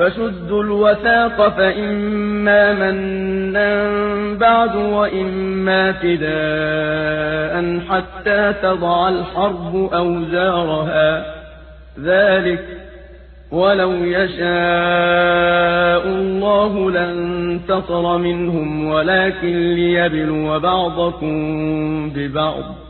فشدوا الوثاق فإما منا بعد وإما فداء حتى تضع الحرب أوزارها. ذلك ولو يشاء الله لانتصر منهم ولكن ليبلو بعضكم ببعض.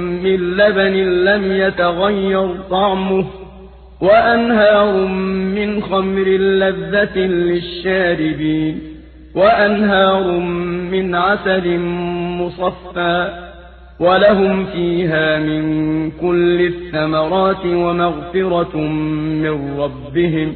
لبن لم يتغير طعمه وأنهار من خمر لذة للشاربين وأنهار من عسل مصفى ولهم فيها من كل الثمرات ومغفرة من ربهم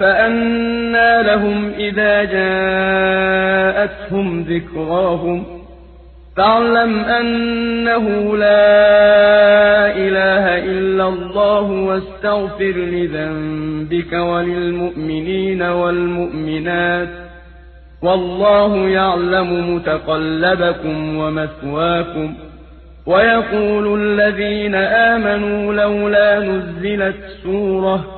فَأَنَّىٰ لَهُمْ إِذَا جَاءَتْهُمْ ذِكْرَاهُمْ فاعلم أنه لا إله إلا الله واستغفر لذنبك وللمؤمنين والمؤمنات والله يعلم متقلبكم ومثواكم ويقول الذين آمنوا لولا نزلت سورة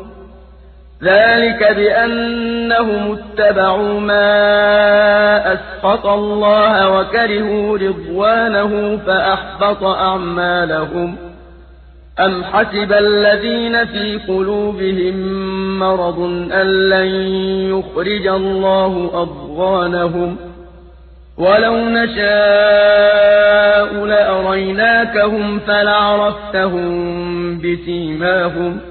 ذلك بأنهم اتبعوا ما أسخط الله وكرهوا رضوانه فأحبط أعمالهم. أم حسب الذين في قلوبهم مرض أن لن يخرج الله أضغانهم؟ ولو نشاء لأريناكهم فلعرفتهم بسيماهم.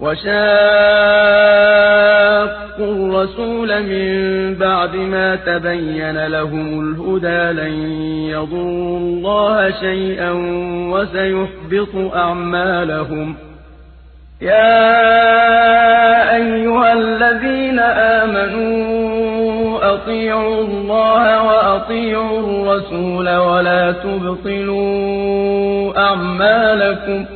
وَشَاقُّوا الرَّسُولَ مِن بَعْدِ مَا تَبَيَّنَ لَهُمُ الْهُدَىٰ لَن يَضُرُّوا اللَّهَ شَيْئًا وَسَيُحْبِطُ أَعْمَالَهُمْ. يَا أَيُّهَا الَّذِينَ آمَنُوا أَطِيعُوا اللَّهَ وَأَطِيعُوا الرَّسُولَ وَلَا تُبْطِلُوا أَعْمَالَكُمْ.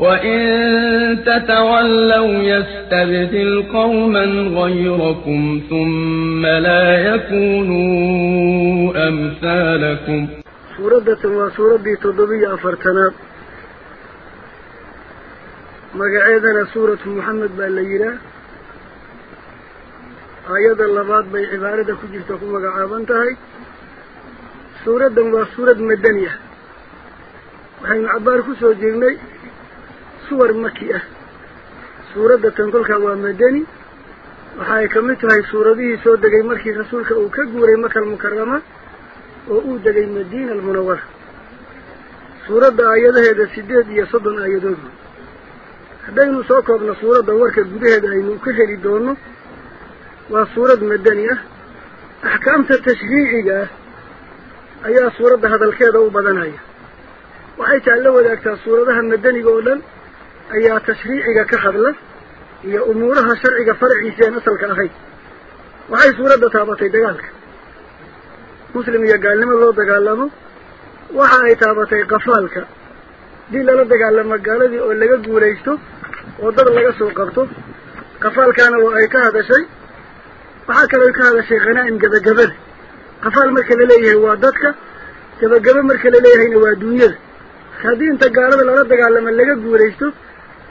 وَإِن تَتَوَلَّوْا يَسْتَبْدِلْ قَوْمًا غَيْرَكُمْ ثُمَّ لَا يَكُونُوا أَمْثَالَكُمْ سُورَةٌ وَسُورَةٌ تَدْبِيرُ أَفْرَتَنَا. مَغَاعِدَنَا سُورَةُ مُحَمَّدٍ بَلْ لَيْرَا آيَةَ اللَّبَاد بَيْ عِبَارَةَ كُجِفْتُ كُمَا غَاوَنْتَ هَي سُورَةٌ وَسُورَةٌ مَدَنِيَّة. وَهِيَ عَبَارُ كُسُو جِيرْنَي. Ah mid tahay suuradihii soo degay markii rasuulka uu ka guuray makal mukarama oo uu degay madiina almunawara suuradda aayadaheeda siddeed iyo soddon aayadood haddaynu soo koobno suuradda warka gudaheeda aynu ka heli doono waa suurad madani ah axkaamta tashriiciga ah ayaa suuradda hadalkeeda u badanaya waxay taa la wadaagtaa suuradaha madaniga oo dhan ayaa tashriiciga ka hadla iyo umuuraha sharciga faraciisa een asalka ahayd waxay suuradda taabatay dagaalka muslim iyo gaalnimo loo dagaalamo waxa ay taabatay qafaalka dii lala dagaalamo gaaladii oo laga guulaysto oo dad laga soo qabto qafaalkaana waa ay ka hadashay waxaa kaloo ka hadashay khanaa'im gabagabada qafaal marka la leeyahay waa dadka gabagaba marka la leeyahayna waa duunyada haddii inta gaalada lala dagaalamo laga guulaysto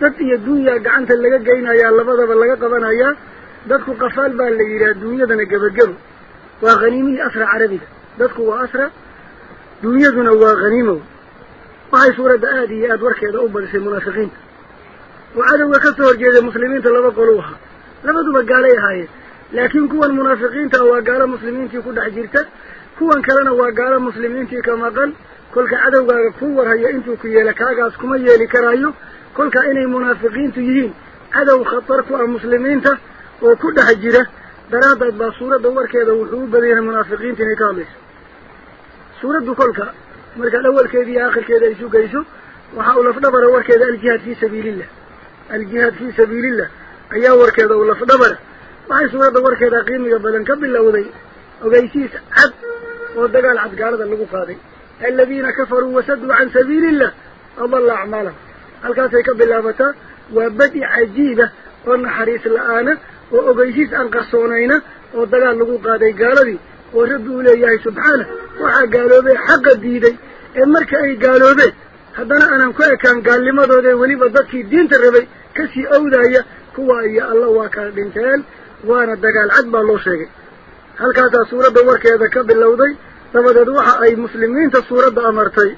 iyo dunya gacanta laga geynayaa labadaba laga qabanayaa dadku qafaal baa la yidhaha duunyadana gabagabo waa khaniimihii asra carabiga dadku waa asra duunyaduna waa khaniimow waxay suuradda aada iyo aada warkeeda u badisay munaafiqiinta oo cadowga ka soo horjeeday muslimiinta laba qolu ahaa labaduba gaalay ahaayeen laakiin kuwan munaafiqiinta waa gaalo muslimiintii ku dhex jirta kuwan kalena waa gaalo muslimiintii ka maqan kolka cadowgaaga ku warhaya intuu ku yeela kaagaas kuma yeeli karaayo كل كأني منافقين تجين هذا وخطرت على المسلمين تا وكل حجرة درادة بصورة دور كذا وحول بدينا منافقين تني كامل صورة كل كا. مرك الأول كذي آخر كذا يشوف كيشوف وحاول فدبر أول كذا الجهاد في سبيل الله. الجهاد في سبيل الله. أيه ور كذا ولا فدبر وهاي صورة دور كذا قيم قبل قبل الله وذي وقيسيس عد. ودقال عد قارد اللي قفاضي الذين كفروا وسدوا عن سبيل الله. أضل أعمالهم. Bilaabataa waa badi cajiiba oo naxariis la-aana oo ogeysiis aan qarsoonayna oo dagaal lagu qaaday gaaladii oo rabbi uu leeyahay subxaana waxaa gaaloobee xaqa diiday ee marka ay gaaloobeen haddana aanan ku ekaan gaalnimadoodee weliba dadkii diinta rabay kasii owdaaya kuwa iyo alla waa kala dhinteen waana dagaal cad baa loo sheegay halkaasaa suuradda warkeeda ka bilowday dabadeed waxa ay muslimiinta suuradda amartay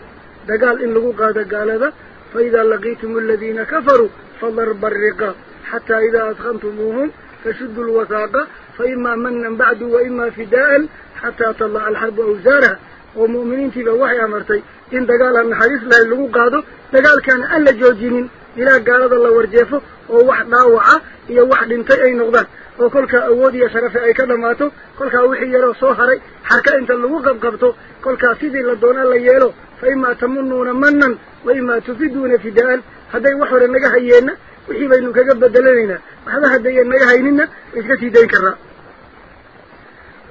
dagaal in lagu qaado gaalada فإذا لقيتم الذين كفروا فضرب الرقاب. حتى إذا أدخنتموهم فشدوا الوثاقة. فإما من بعد وإما فداء حتى تضع الحرب أوزارها. ومؤمنين في وحي أمرتي. إن دقال أن حديث لها اللقو قادو. دقال كان ألا جوجينين. إلا قال الله ورجيفه. ووحد ناوعة إيا واحد انتي أي نغضة وكلك أودي شرف أي كلماته كلك أوحي يرى صوحري حركة انت اللقو قبقبته كلك سيدي لدونا اللي يلو. Manan wa imaa tufiduuna fidaa'an hadday wax hore naga hayeenna wixii baynu kaga bedelanaynaa waxba haddayan naga hayninna way iska sii dayn karaa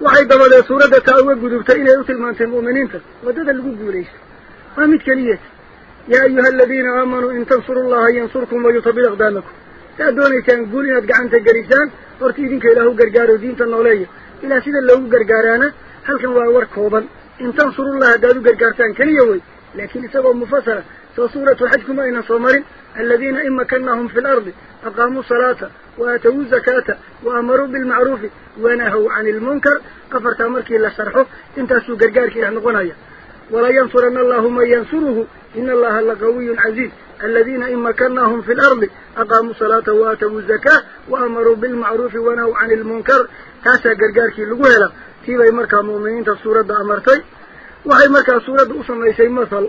waxay dabadeed suuradda taa uga gudubtay inay u tilmaantay mu'miniinta waddada lagu guulaysto waa mid keliya yaa ayuha aladiina aamanuu in tansuru llaha yansurkum wayutabid aqdaamakum saad doonaysaan guul inaad gacanta gelisaan horta idinka ilaah u gargaaro diinta nooleeya ilaa sida loogu gargaaraana halkan waa war kooban إن تنصروا الله دادوا قرقرتان كليوي لكن سبب مفصلة فصورة حجكم أين صمر الذين إما كنهم في الأرض أقاموا صلاة وأتوا زكاة وأمروا بالمعروف ونهوا عن المنكر قفرت أمرك إلا شرحه إن تنصروا قرقرك إلا مغنايا ولا ينصرن الله من ينصره إن الله لقوي عزيز. الذين إن مكنهم في الأرض أقاموا صلاة وآتوا الزكاة وأمروا بالمعروف ونهوا عن المنكر. هذا قرقاركي لقوه له كيباي مركا مؤمنين تسورة دا أمرتاي وحي مركا سورة دا أسميسي مثل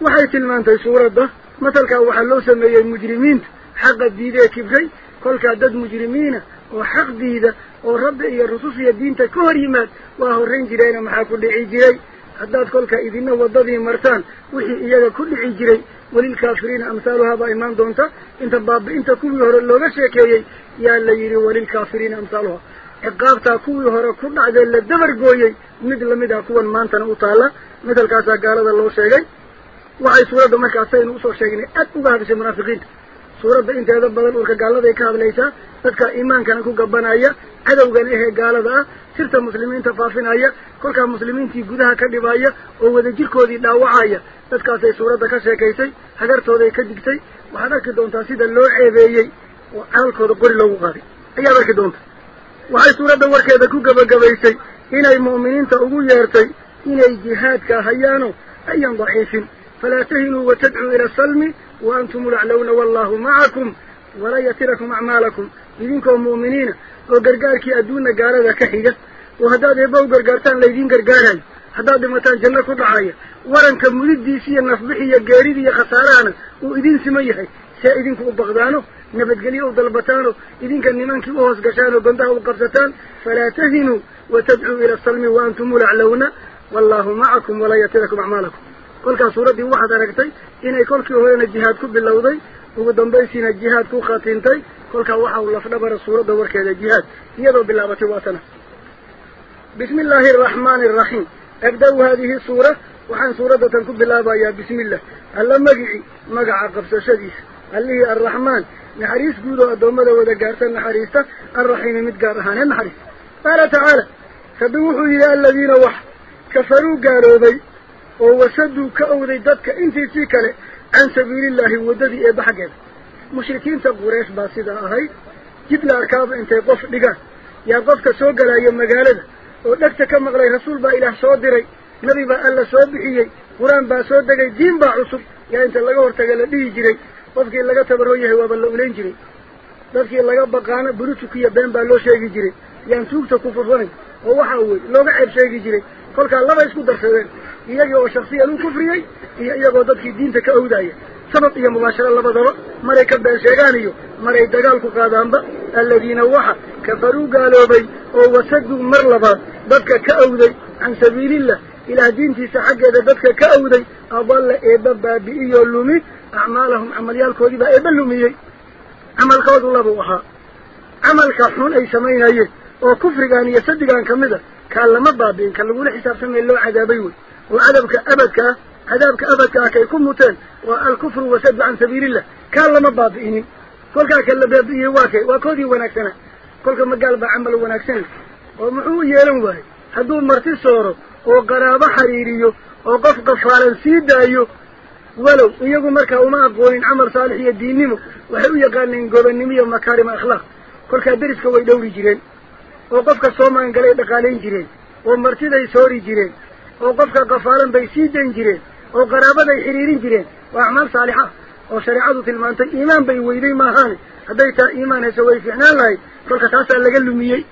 وحي تلمانتاي سورة دا مثل كا وحلو سمي المجرمين حق الديدة كيبغي كل كعدد مجرمين وحق ديدة ورب إيا الرسوس تكوري مات، وهو الرين جرينا محاكو كل جري حداد كل كإذن وضضي مرتان وحي إياد كل عي وللكافرين أمثالها با إمام دونتا انت باب انت كل يهر اللغة شكيوي يا اللي يري وللكافرين أمثالها baa imaan doonta inta baabi-inta kuwii hore looga sheekeeyey yaa la yidhi walilkaafiriina amhaaluhaa ciqaabtaa kuwii hore ku dhacdee la dabargooyey mid lamid ah kuwan maantana u taalla mithalkaasaa gaalada loo sheegay waxay suuradda markaasaynu usoo sheegnay aad uga hadashay munaafiqiinta suuradda inteeda badan urka gaaladay ka hadlaysaa dadka iimaankana ku gabanaya cadowgana ahee gaalada ah sirta muslimiinta faafinaya kolkaa muslimiintii gudaha ka dhibaya oo wadajirkoodii dhaawacaya dadkaasay suuradda ka sheekaysay hagartooday ka digtay waxaad arki doontaa sida loo ceebeeyey oo caalkooda qori loogu qaaday ayaad arki doonta وحي سورة دور كيدا كو قبا قبايشي إن أي مؤمنين تأغو يارتي إن أي جهاد كهيانو أي ضعيف فلا تهنوا وتدعوا إلى السلم وأنتم لعلون والله معكم ولا يتركم أعمالكم إذنكم مؤمنين وقرقارك أدونا قارة كهيدا وهذا يبقى قرقارتان ليدين قرقاران هذا دمتان جنة ضعايا ورنك مرد ديسية نصبحية قاردية خسارانا وإذن سميحي سائدينكم بغدانو نبت قليه وضلبتانه إذن كان نمان كيوه وسقشانه وقندها وقفزتان فلا تهنوا وتدعوا إلى الصلم وأنتم لعلونا والله معكم ولا يتركم أعمالكم. قل كان سورة دي واحد أركتي إن كل كيوه هنا الجهاد كب اللوضي وقدنبيسين الجهاد كو خاتينتي كل كان واحد الله فنبر السورة دور كيدا الجهاد يدو بالله واتنا. بسم الله الرحمن الرحيم. أبدأوا هذه السورة. وحن سورة تنكب بالله بسم الله. ألا مقعي مقع قفز شديث اللي الرحمن. Qabsashadiisa allihii arraxmaan naxariis guud oo addoommada wada gaarta naxariista arraxiimi mid gaar ahaaneed naxariista qaala tacaala rabbi wuxuu yidhi aladiina wax kafaruu gaaloobay oo wasaduu ka owday dadka intiisii kale can sabiilillaahi waddadii eebba xaggeeda mushrikiinta qureesh baa sidaa ahayd jid la arkaaba intay qof dhigaan yaa qofka soo galaya magaalada oo dhegta ka maqlay rasuul baa ilaah soo diray nabi baa alla soo bixiyey qur-aan qofkii laga tabaroon yahay waaba la ulayn jiray dadkii laga baqaano burutukiya been baa loo sheegi jiray yaan tuugta ku furfanay oo waxaa wey looga ceeb sheegi jiray kolkaa laba isku darsadeen iyagii oo shaksiyan u kufriyey iyo iyagoo dadkii diinta ka owdaaya sabab iyo mubaasharo labadaba maray ka been sheegaan iyo maray dagaal ku qaadaanba aladiina waxa kafaruu gaaloobay oo wasaduu mar labaad dadka ka owday can sabiilillah ilaah diintiisa xaggeeda dadka ka owday adalla eebba baabi'iyoo lumi acmaalahum camalyaalkoodii baa eebba lumiyey camalkoodu labuu ahaa camalka xun ay samaynayeen oo kufrigaan iyo sadigaan ka mid a kaa lama baabi'in ka lagula xisaabtamay loo cadaabay wey oo cadabka abadka ah cadaabka abadka ah kay ku muteen waa alkufru wasadu can sabiilillah kaa lama baabi'inin kolkaa ka la baabi'iyey waa kay waa koodii wanaagsana kolka magaal baa camal wanaagsan oo muxuu u yeelan waxay u yaqaaneen gobannimo iyo makaarima akhlaaq kolkaa deriska way dhowri jireen oo qofka soo maangalay dhaqaalayn jireen oo martiday soori jireen oo qofka qafaalan bay sii dayn jireen oo qaraabaday xiriirin jireen waa acmaal saalixa oo shareecadu tilmaantay iimaan bay weyday maahaane hadday taa iimaan hayso way fiicnaan lahayd kolka taasaa laga lumiyey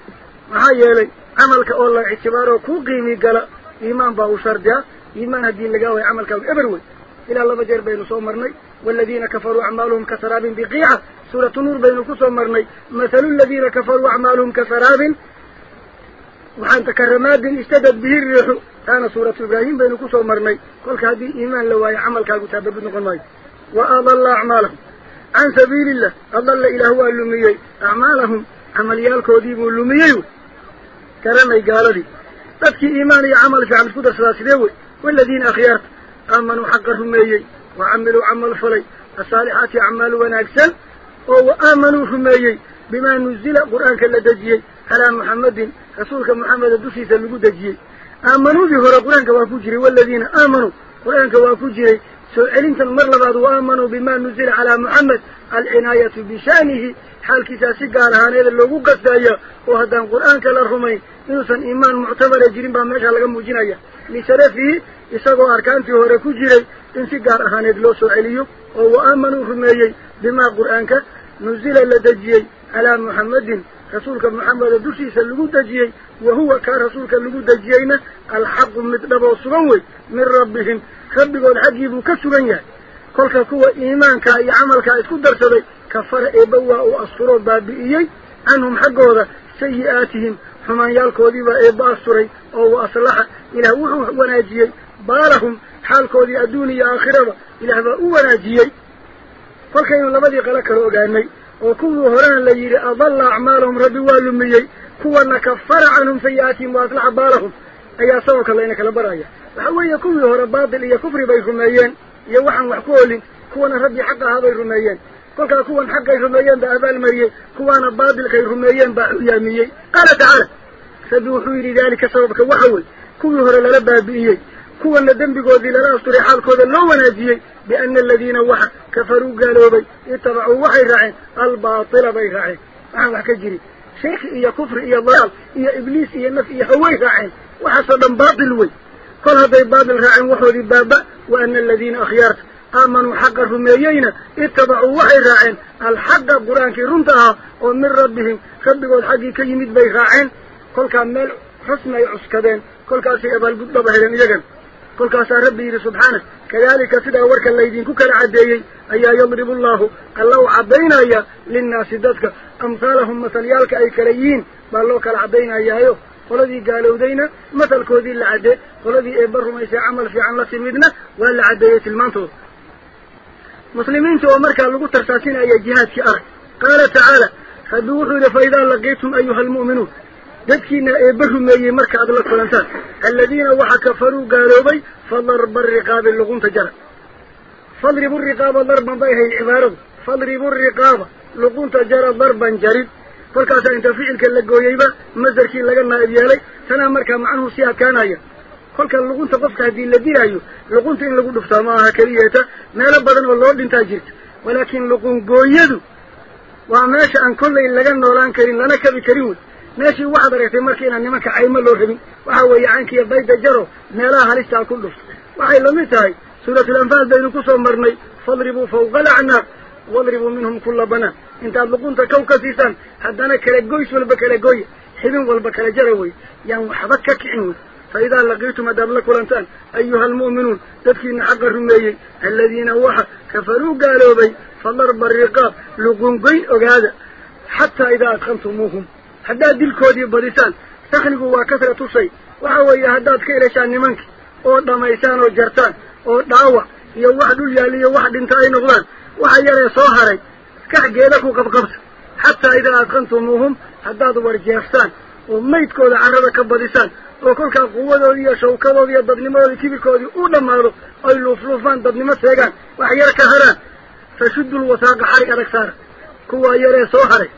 maxaa yeelay camalka oo la ictibaaroo kuu qiimi gala iimaan baa u shardiya iimaan haddii lagaa waaya camalkaagu eber wey إلى الله جرب بين صومرني والذين كفروا أعمالهم كسراب بقيعة. سورة نور بين صومرني مثل الذين كفروا أعمالهم كسراب. وحان تكرمات اشتدت به الريح. كان سورة إبراهيم بين صومرني كل هذه إيمان لو هي عمل كالكتاب ابن قرمي وأضل أعمالهم. عن سبيل الله. أضل إلى هو اللمي أعمالهم عمليال كوديب اللومي كرمي قال لي تبكي إيماني عمل في عمل كدر سلاسي والذين أخيارت آمنوا حقهم أيي وعملوا عمل فلي. الصالحات عمل ونكسل أو آمنوا هم أيي بما نزل القرآن كلا دجيي على محمد رسولك محمد دوسي سلقو دجيي آمنوا بهر القرآن كوافجري والذين آمنوا قرآن كوافجري سؤالين تلمر لبعض وآمنوا بما نزل على محمد. العناية بشأنه. حال كساسي قال هان هذا اللغو قصد إيه وهدان قرآن كالرهمين نوصا إيمان معتبر يجرين بها شاء الله جنايا لسرفه oo wa aamanuu rumeeyey bimaa qur'aanka nuzila la dejiyey calaa muxammedin rasuulka maxameda dushiisa lagu dejiyey wa huwa kaa rasuulka lagu dejiyeyna alxaqu mid dhaboo sugan wey min rabbihim rabbigood xaggii buu ka sugan yahay kolka kuwa iimaankaa iyo camalkaa isku darsaday kafara eebba waa uu asturoo baabi'iyey canhum xaggooda sayi'aatihim xumaanyaalkoodiibaa eebba asturay oo wa aslaxa ilaah wuxuu wanaajiyey بارهم لهم حال كودي أدوني آخرة. إلى هذا أول أجيء فكان لما ذي قلك رأجاني وكل هران لا يري أضل أعمالهم ردوا لمجيء كوا أنك فرع عنهم سيئات ما بارهم أي صوك الله إنك لبرايا. هو يكون هران باطل يكفر بيهم أيان يوحن وحكول كوا ربي حق هذا الرميان كل كوا حق الرميان بأبا المريء كوا أنا باطل كي الرميان بأعيامي قال تعالى سبوحوا لذلك صوبك وحول. كل هران لبابي lala asturay xaalkooda loo wanaajiyey biana aladiina waxa kafaruu gaaloobay itabacuu waxay raaceen albaatila bay raaceen waxaan wax ka jirin shirki iyo kufri iyo dalaal iyo ibliis iyo naf iyo haway raaceen waxaasoo dhan baatil wey kol hadday baatil raaceen waxoodii baaba wa ana aladiina akhyaarta aamanuu xaqa rumeeyeyna itabacuu waxay raaceen alxaqa qur-aankii runta ahaa oo min rabbihim rabbigood xaggii ka yimid bay raaceen kolkaa meel rasmi ay cuskadeen kolkaasay abaalguddaba heleen iyagan kolkaasaa كل كاسا ربي سبحانه كذلك سدا ورك الليدين كوكا عديين أيا يضرب الله الله عبينا يا للناس دتك أمثالهم مثل يالك أي كليين ما الله كل عبينا يا يو ولذي قالوا دينا مثل كودي العدى ولذي إبرهم إيش عمل في عمل سيدنا ولا عدية المنطور مسلمين تو أمريكا لقوا ترساسين أي جهات في قال تعالى خذوه لفائدة لقيتهم أيها المؤمنون la kulantaan aladiina waxa kafaruu gaaloobay fadarba riqaabi luqunta jara fadribu riqaaba darban bay ahayd cibaaradu fadribu riqaaba luqunta jara darban jarid kolkaasaa inta ficilka la gooyeyba masdarkii laga naa'ib yeelay tanaa markaa macnuhu sii adkaanaya kolka luqunta qofka haddii la dilaayo luqunta in lagu dhuftaa ma aha keliyeeta meelo badan oo loo dhintaa jirta walaakiin luqun gooyadu waa meesha aan kollay laga noolaan karin lana kabi karin wey ماشي واحد رأيتي مركينا نمك عيما لو ربي. وهو يعانك يبايد جرو. نراها لسا كله وحي لمتاي سورة الأنفال بين كسر مرني. فاضربوا فوق العنار واضربوا منهم كل بنا انت لقونت كوكا سيسا حتى أنا كالقويس والبكالقوي حبين والبكالجروي يعني حبكك عنه فإذا لقيتم أدام لك ولنسان أيها المؤمنون. تبكين حق الرميين الذين وحا كفروا قالوا بي. فضرب الرقاب. لقنقي أقاد. حتى إذا أدخلتموهم shay waxa weeye haddaad ka ilashaan nimankii oo dhammaysaan oo jartaan oo dhaawac iyo wax dhul yaal iyo wax dhinta ay noqdaan waxa yaree soo haray kaxgeeda ku qabqabta xataa idaa adkantumuuhum haddaad warjeeftaan oo maydkooda carrada ka badisaan oo kolkaa quwadoodii iyo shawkadoodii iyo dadnimadoodii kibirkoodii u dhammaado ay luufluufaan dadnimo seegaan wax yar ka haraan fashuddul wasaaqa xarig adag saara kuwaa yaree soo haray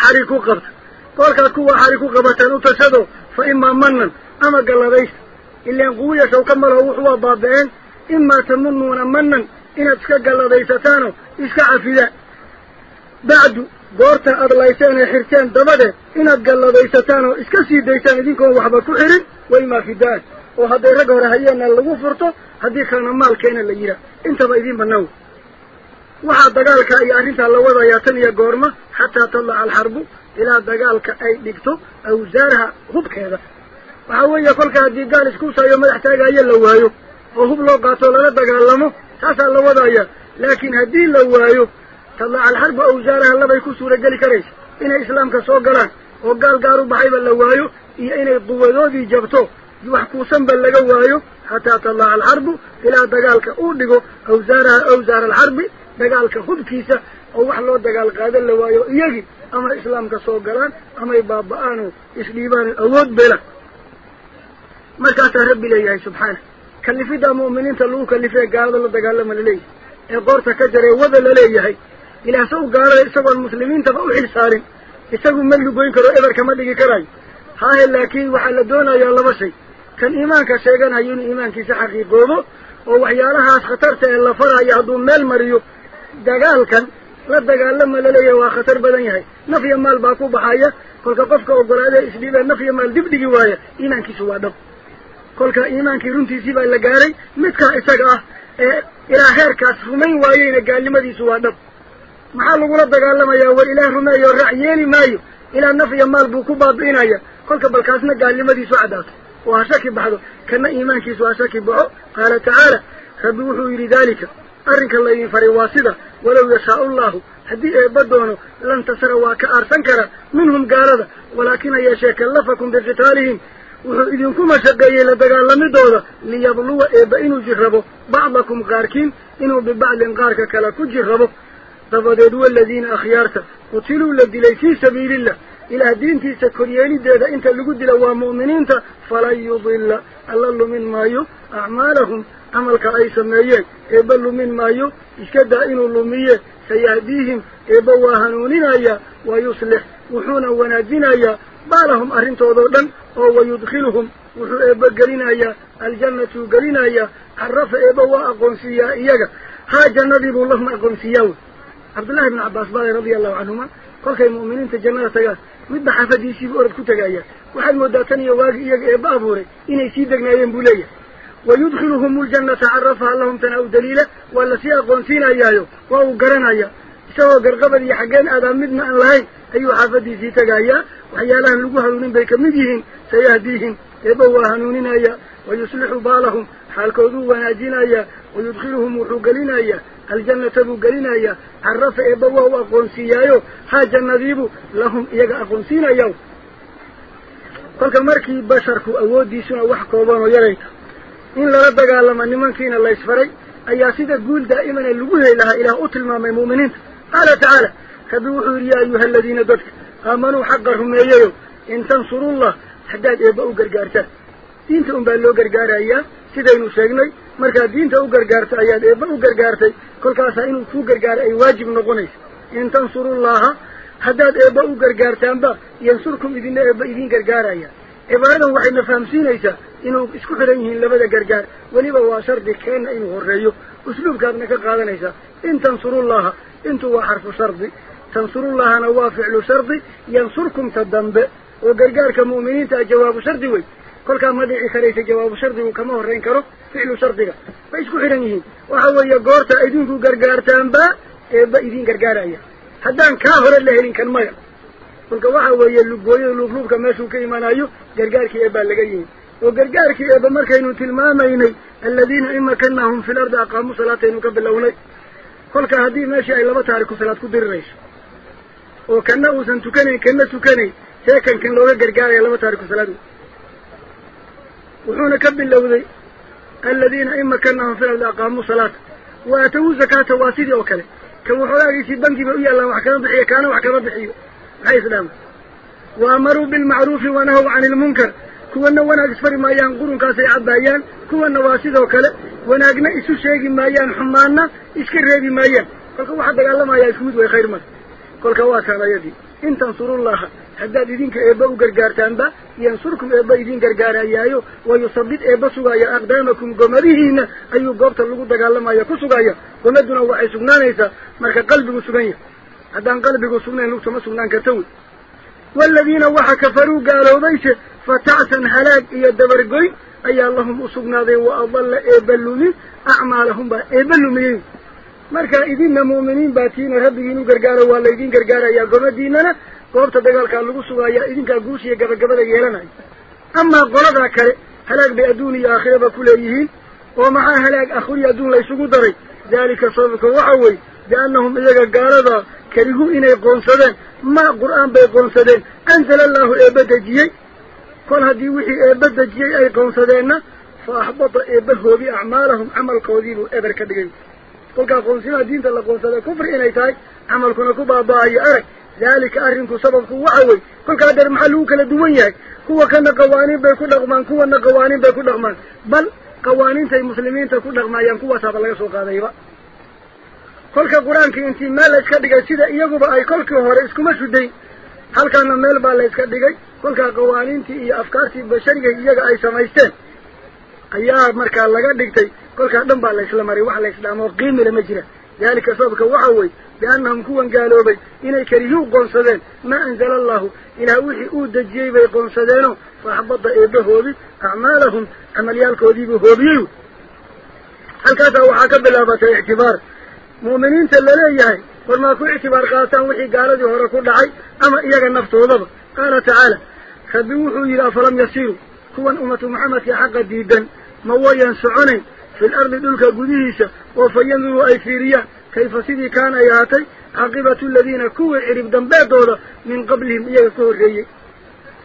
xarig ku qabta qabataan u tashado fa imaa manan ama galladaysta ilaan quwiya shawka malaho wuxu waa baaba-een imaa tamunuuna manan inaad iska galladaysataan iska cafidaan bacdu goorta aad layseen ee xirteen dabadeed inaad galladaysataan oo iska sii daysaan idinkoon waxba ku xirin wa imaa fidaan oo hadday rag hore hayeenna lagu furto haddii kalena maalkeena la yidhaah intaba idiin bannaawo waxaa dagaalka iyo arrintaa la wadayaa tan iyo goorma xataa tadlaca alxarbu dhigto awsaaraha hubkeeda waxaa weeye kolka haddii gaal iskuusaayo madax taagaayo la waayo oo hub loo qaato lala dagaalamo taasaa la wadaya laakiin haddii la waayo tadlaca alxarbu awsaaraha labay ku suurageli karaysa inay islaamka soo galaan oo gaal gaar u baxayba la waayo iyo inay quwadoodii jabto wax kuusanba laga waayo xataa tadlaca alxarbu ilaa dagaalka uu dhigo awsaaraha awsaara alxarbi dagaalka hubkiisa oo wax loo dagaal qaadan la waayo iyagii ama islaamka soo galaan amay baaba-aan oo isdhiibaan awood belaan markaasaa rabbi leeyahay subxaana kalifiddaa mu'miniinta lagu kalifee gaalada la dagaalama laleeyahay ee qoorta ka jaree wada laleeyahay ilaah sa u gaalada isagoon muslimiintaba u xil saarin isagu ma lugoyn karo eber kama dhigi karayo haahe laakiin waxaa la doonayaa laba shay kan iimaanka sheeganayo inuu iimaankiisa xaqiiqoobo oo waxyaalahaas khatarta ee la faraayo hadduu meel mariyo dagaalkan naf iyo maal baa ku baxaya kolka qofka ogolaadee isdhiibee naf iyo maal dibdhigi waaya iimaankiisu waa dhab kolka iimaankii runtiisii baa la gaaray midkaa isaga ah ee ilaa heerkaas rumayn waayeyna gaalnimadiisu waa dhab maxaa lagula dagaalamayaa war ilaah rumeeyo raac yeeli maayo ilaa naf iyo maal buu ku baabi'inaya kolka balkaasna gaalnimadiisu caddaato oo ha shaki baxdo kana iimaankiisu ha shaki baxo qaala tacaala rabbi wuxuu yidhi daalika أرنك الله ينفري واسدة ولو يشاء الله حدي بدونه لن تسروا كأرسنكرا منهم قالوا ولكن يشاء كلفكم بقتالهم وإذن كما شقية لدقال لمدودة ليبلو إبا إنو جهربو بعضكم غاركين إنو ببعض غارك كلاكو جهربو تفددوا الذين أخيارتا قتلوا الذي في سبيل الله إلى دين في كورياني دادا إنتا لقد لوا مؤمنين فلا يضل الله من مايو أعمالهم maayo iska daa inuu lumiye sayahdiihim eebba waa hanuuninaya wa yuslix wuxuuna wanaajinayaa baalahum arrintoodao dhan oo wayudkhiluhum wuxuu eebba gelinayaa aljannatuu gelinayaa carafa eebba waa aqoonsiiyaa iyaga haa jannadii buu lahum aqoonsiiyaa wey cabdullahi ibnu cabbaas baale radia allahu canhuma kolkay mu'miniinta jannada tagaan midba xaafadiisiibuu orod ku tegaya waxaad moodaa tan iyo waagi iyaga eebba abuuray inay sii degnaayeen buu leeyahay wayudkhiluhum ljannata carafaha lahum tan aw daliila waa lasii aqoonsiinayaayo waa uu garanaya isagoo garqabad iyo xaggeen aadaa midna aan lahayn ayuu xaafadiisii tegayaa waxyaalahan lagu hanuunin bay kamid yihiin sayahdiihim eebba waa hanuuninaya wayuslixu baalahum xaalkooduu wanaajinayaa wayudkhiluhum wuxuu gelinayaa aljannata buu gelinayaa carafa eebba waa u aqoonsiiyaayo haa jannadiibu lahum iyaga aqoonsiinaya kolka markii basharku awooddiisuna wax kooban oo yarayta in lala dagaalamo nimankiina laysfaray ayaa sida guul daa'imana lagu heli lahaa ilaah u tilmaamay mu'miniinta qaala tacaala rabbi wuxuu yidhi yaa ayuha aladiina dadka aamanuu xaqa rumeeyayo in tansurullah haddaad eebba u gargaartaan diinta unbaa loo gargaarayaa sidaynu sheegnay markaad diinta u gargaarto ayaad eebba u gargaartay kolkaasaa inuu kuu gargaaro ay waajib noqonaysa in tansurullaha haddaad eebba u gargaartaanba yansurkum idina eebba idiin gargaaraya inuu isku xiran yihiin labada gargaar weliba waa shardi keenna inuu horreeyo usluubkaadna ka qaadanaysaa in tansurullaha intu waa xarfu shardi tansurullahana waa ficlu shardi yansurkumta dambe oo gargaarka mu'miniinta ah jawaabu shardi wey kolkaa ma dhici karaysa jawaabu shardigu kama horrayn karo ficlu shardiga way isku xidhan yihiin waxa weeye goorta idinku gargaartaanba eebba idiin gargaaraya haddaan kaa hore la helin kan maya kolka waxa weeye lugooyada luubluubka meeshuu ka imaanayo gargaarkii eebbaa laga yimi oo gargaarkii eebba markaynu tilmaamaynay aladiina in makannaahum fi lardi aqaamuu salaataynu ka bilownay kolka haddii meeshii ay laba taariku salaad ku dirirayso oo kanna uusan tukanayn kanna tukanayn see kan kan looga gargaaraya laba taariku salaad wuxuuna ka bilowday aladiina in makannaahum fi lardi aqaamuu salaata wa aatawu zakaata waa sidii oo kale kan waxoogaagiisii bangi bay u yaallaan wax kama bixiyo kaana wax kama bixiyo maxay isdhaama wa amaruu bilmacruufi wanahaw cani ilmunkar kuwana wanaag isfari maayaan qurunkaasay cabbaayaan kuwana waa sidoo kale wanaagna isu sheegi maayaan xumaanna iska reebi maayaan kolka waxaa dagaalamayaa isku mid way khayr mar kolka waa taan ayadii in tansurullaha haddaad idinka eebba u gargaartaanba yansurkum eebba idin gargaarayaayo wayusabit eebba sugaaya aqdaamakum gomadihiina ayuu goobta lagu dagaalamaya ku sugaya gomaduna waxay sugnaanaysaa marka qalbigu sugan yahay waaladiina waxa kafaruu gaaloobayse fatacsan halaag iyo dabargoyn ayaa lahum u sugnaaday wa adalla eebba lumin acmaalahum baa eebba lumiyey marka idinna mu'miniin baa tiina rabbigiin u gargaaro waa laydin gargaarayaa gomadiinana goobta dagaalkaa lagu sugaaya idinkaa guushiya gabagabada yeelanaya amaa qoladaa kale halaag bay adduun iyo aakhiraba ku leeyihiin oo maxaa halaag akhriyo adduun la ysugu daray daalika sababka waxa weeye biannahum iyaga gaalada qoonsadeen ma qur'aan bay qoonsadeen anzala allaahu eebba dejiyey kol haddii wixii eebba dejiyey ay qoonsadeenna fa axbata eebba hoobi acmaalahum camalkoodiibuu eber ka dhigay kolkaa qoonsimaa diinta la qoonsaday kufri inay tahay camalkuna ku baaba'ayo arag daalika arrinku sababku waxa wey kolkaa deer maxaa lagu kala duwan yahay kuwa kana qawaaniin bay ku dhaqmaan kuwana qawaaniin bay ku dhaqmaan bal qawaaniintay muslimiinta ku dhaqmaayaan kuwaasaaba laga soo qaadayba meel la iska dhigay sida iyaguba ay kolkii hore iskuma sudayn halkaana meel baa la iska dhigay kolkaa qawaaniintii iyo afkaartii bashariga iyaga ay samaysteen ayaa markaa laga dhigtay kolkaa dhan baa laysla maray wax laysdhaamoo qiimile ma jira daalika sababka waxa weeye biannahum kuwan gaaloobay inay karihuu qoonsadeen maa anzala allahu ilaah wixii uu dejiyey bay qoonsadeenoo faaxbada eebba hoobi acmaalahum camalyaalkoodiibuu hoobiyey halkaasaa waxaa ka bilaabatay ictibaar مؤمنين تلليه فما كو اعتبار قاتان وحي قالت وحركو لعي أما ايجا النفط وضب قال تعالى خذوحوا إلى فلم يسيروا. كوان أمة محمد حقا ديدا موا ينسعني في الأرض دلك قديسة وفينذروا أي فيريا. كيف سيدي كان اياتي عقبة الذين كو اعرب دنباد وضا من قبلهم ايجا كو الرجي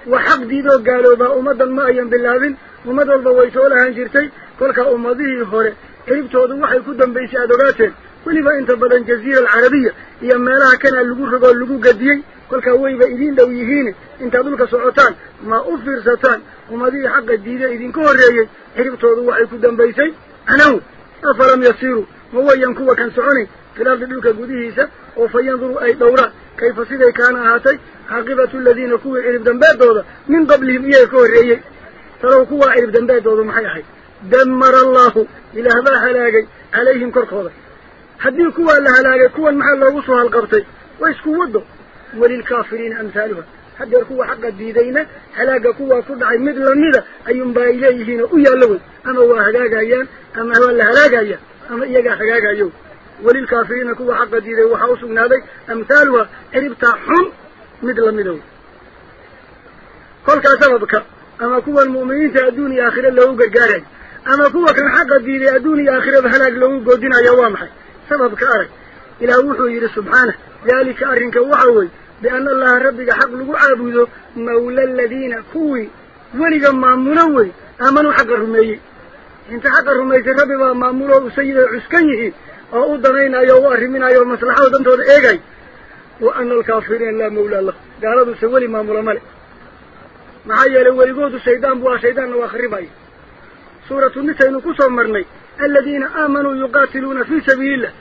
وحق ديدو قالوا با امدا ما أيام باللابن. امدا الضويتو لها انجرتي كلك امضيه هوري. اعرب توضو وحي كو دنبيش ادباتي ولبا انت بدن الجزيرة العربية هي ما لها كان اللقوح رقو اللقوح قديين كل كاوي بايدين لو يهيني انت ذلك سعوتان ما افر ستان وما ذي حق الديدة اذين كوريا حريب توضوح الكودان بيتي انه افرم يصيرو وهو ينكوه كان سعوني خلال ذلك قديهيسا وفينظروا اي دورا كيف سيدي كان هاتي حقبة الذين كوه عرب دنباد دودا من قبلهم إيه كوريا فلو كوه عرب دنباد دودا محيحي دمر الله إلى هذا حلاقي عليهم كرخوضي هدي كوا لها لاجا كوا المحل وصلها القبطي وإيش كوا ده وللكافرين أمثالها هدي كوا حق الديدين هلاجا كوا صدع مثل النذا أيم بايجيهنا ويا لون أما واحد جايا أما هو لها لاجا جايا أما يجا حاجة جايو وللكافرين كوا حق الديدين وحوسون هذاي أمثالها أربتهم مثل النذا كل كسببك أما كوا المؤمنين تأذون يا أخي الله وجرجال أما كوا كان حق الديدين أذون يا أخي بهلاج لهو جودنا يوامحي bianna allaha rabbiga xaq lagu caabudo mawla aladiina kuwii weliga maamulo wey aamanuu xaqa rumeeyey inta xaqa rumaysay rabbi baa maamulo u sayida cuskan yihiin oo u danaynayo o u arriminayo oo maslaxada dantooda eegay wa ana alkaafiriina laa mawlaa lahu gaaladuse weli maamula male maxaa yeelay weligoodu shaydaan buu ah shaydaanna waa kharibaya suuratu nisaynu ku soo marnay الذين آمنوا يقاتلون في سبيل الله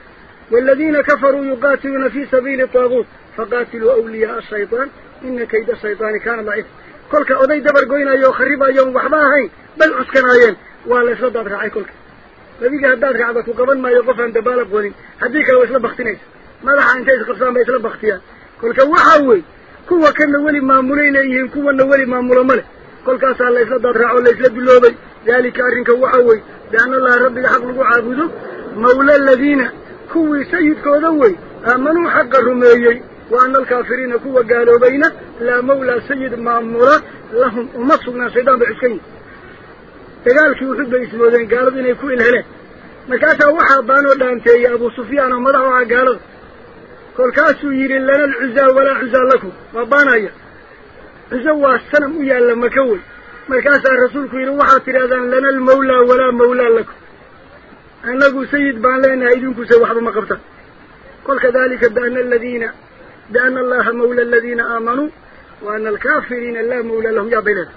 والذين كفروا يقاتلون في سبيل الطاغوت. فقاتلوا أولياء الشيطان إن كيد الشيطان كان ضعيف كل كأذي دبر قوينا يو خريبا يوم وحباهي بل عسكنايين وعلى إسلام دادر عاي كل لذيك هداد رعبك وقبل ما يوقف عند بالك ولي حديك لو إسلام بختنيس ما لحا انت إذا قصان بإسلام بختيا كل كوحاوي كوة كان نولي ما مولينا إيهن كوة نولي ما مولا ملي كل كأسال الله إسلام دادر عاي الله إسلام بالله ذلك أرنك وحاوي. Duloobay daalika arrinka waxa wey bianna allaha rabbiga xaq lagu caabudo mawla aladiina kuwii sayidkooda wey aamanuu xaqa rumeeyey wa ana alkaafiriina kuwa gaaloobayna laa mawlaa sayid maamula lahum uma sugnaan shaydaan bay cuskan yihin dagaalkii uxud bay ismoodeen gaaladu inay ku ilheleen markaasaa waxaa baanoo dhaanteeyey abuu sufyaan oo madax u aha gaalada kolkaasuu yidhi lana مركز الرسول كيرو واحد ترى ذا لنا المولى ولا مولى لك أنا جو سيد بعلينا أيدون كسر واحد مقبته قل كذلك بأن الذين بأن الله مولى الذين آمنوا وأن الكافرين لا مولى لهم يا بلاد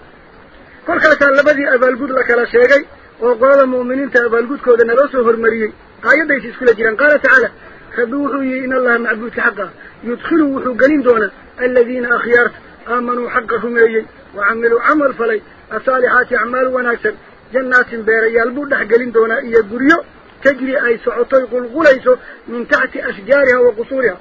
قل كذا لبدي أبلغت لك الأشياء جاي وقال المؤمنين تأبلغت كود نرسو هرمري عيد يسوس كل جيران قال تعالى خذوه إن الله معبود حقا يدخلوه وحو دونا الذين أخيارت آمنوا حقهم أيي وعملوا عمل فلي الصالحات أعمال وناسب جنات بيريال البودح قلين دونا إيا قريو تجري أي سعطي قلغوليسو من تحت أشجارها وقصورها.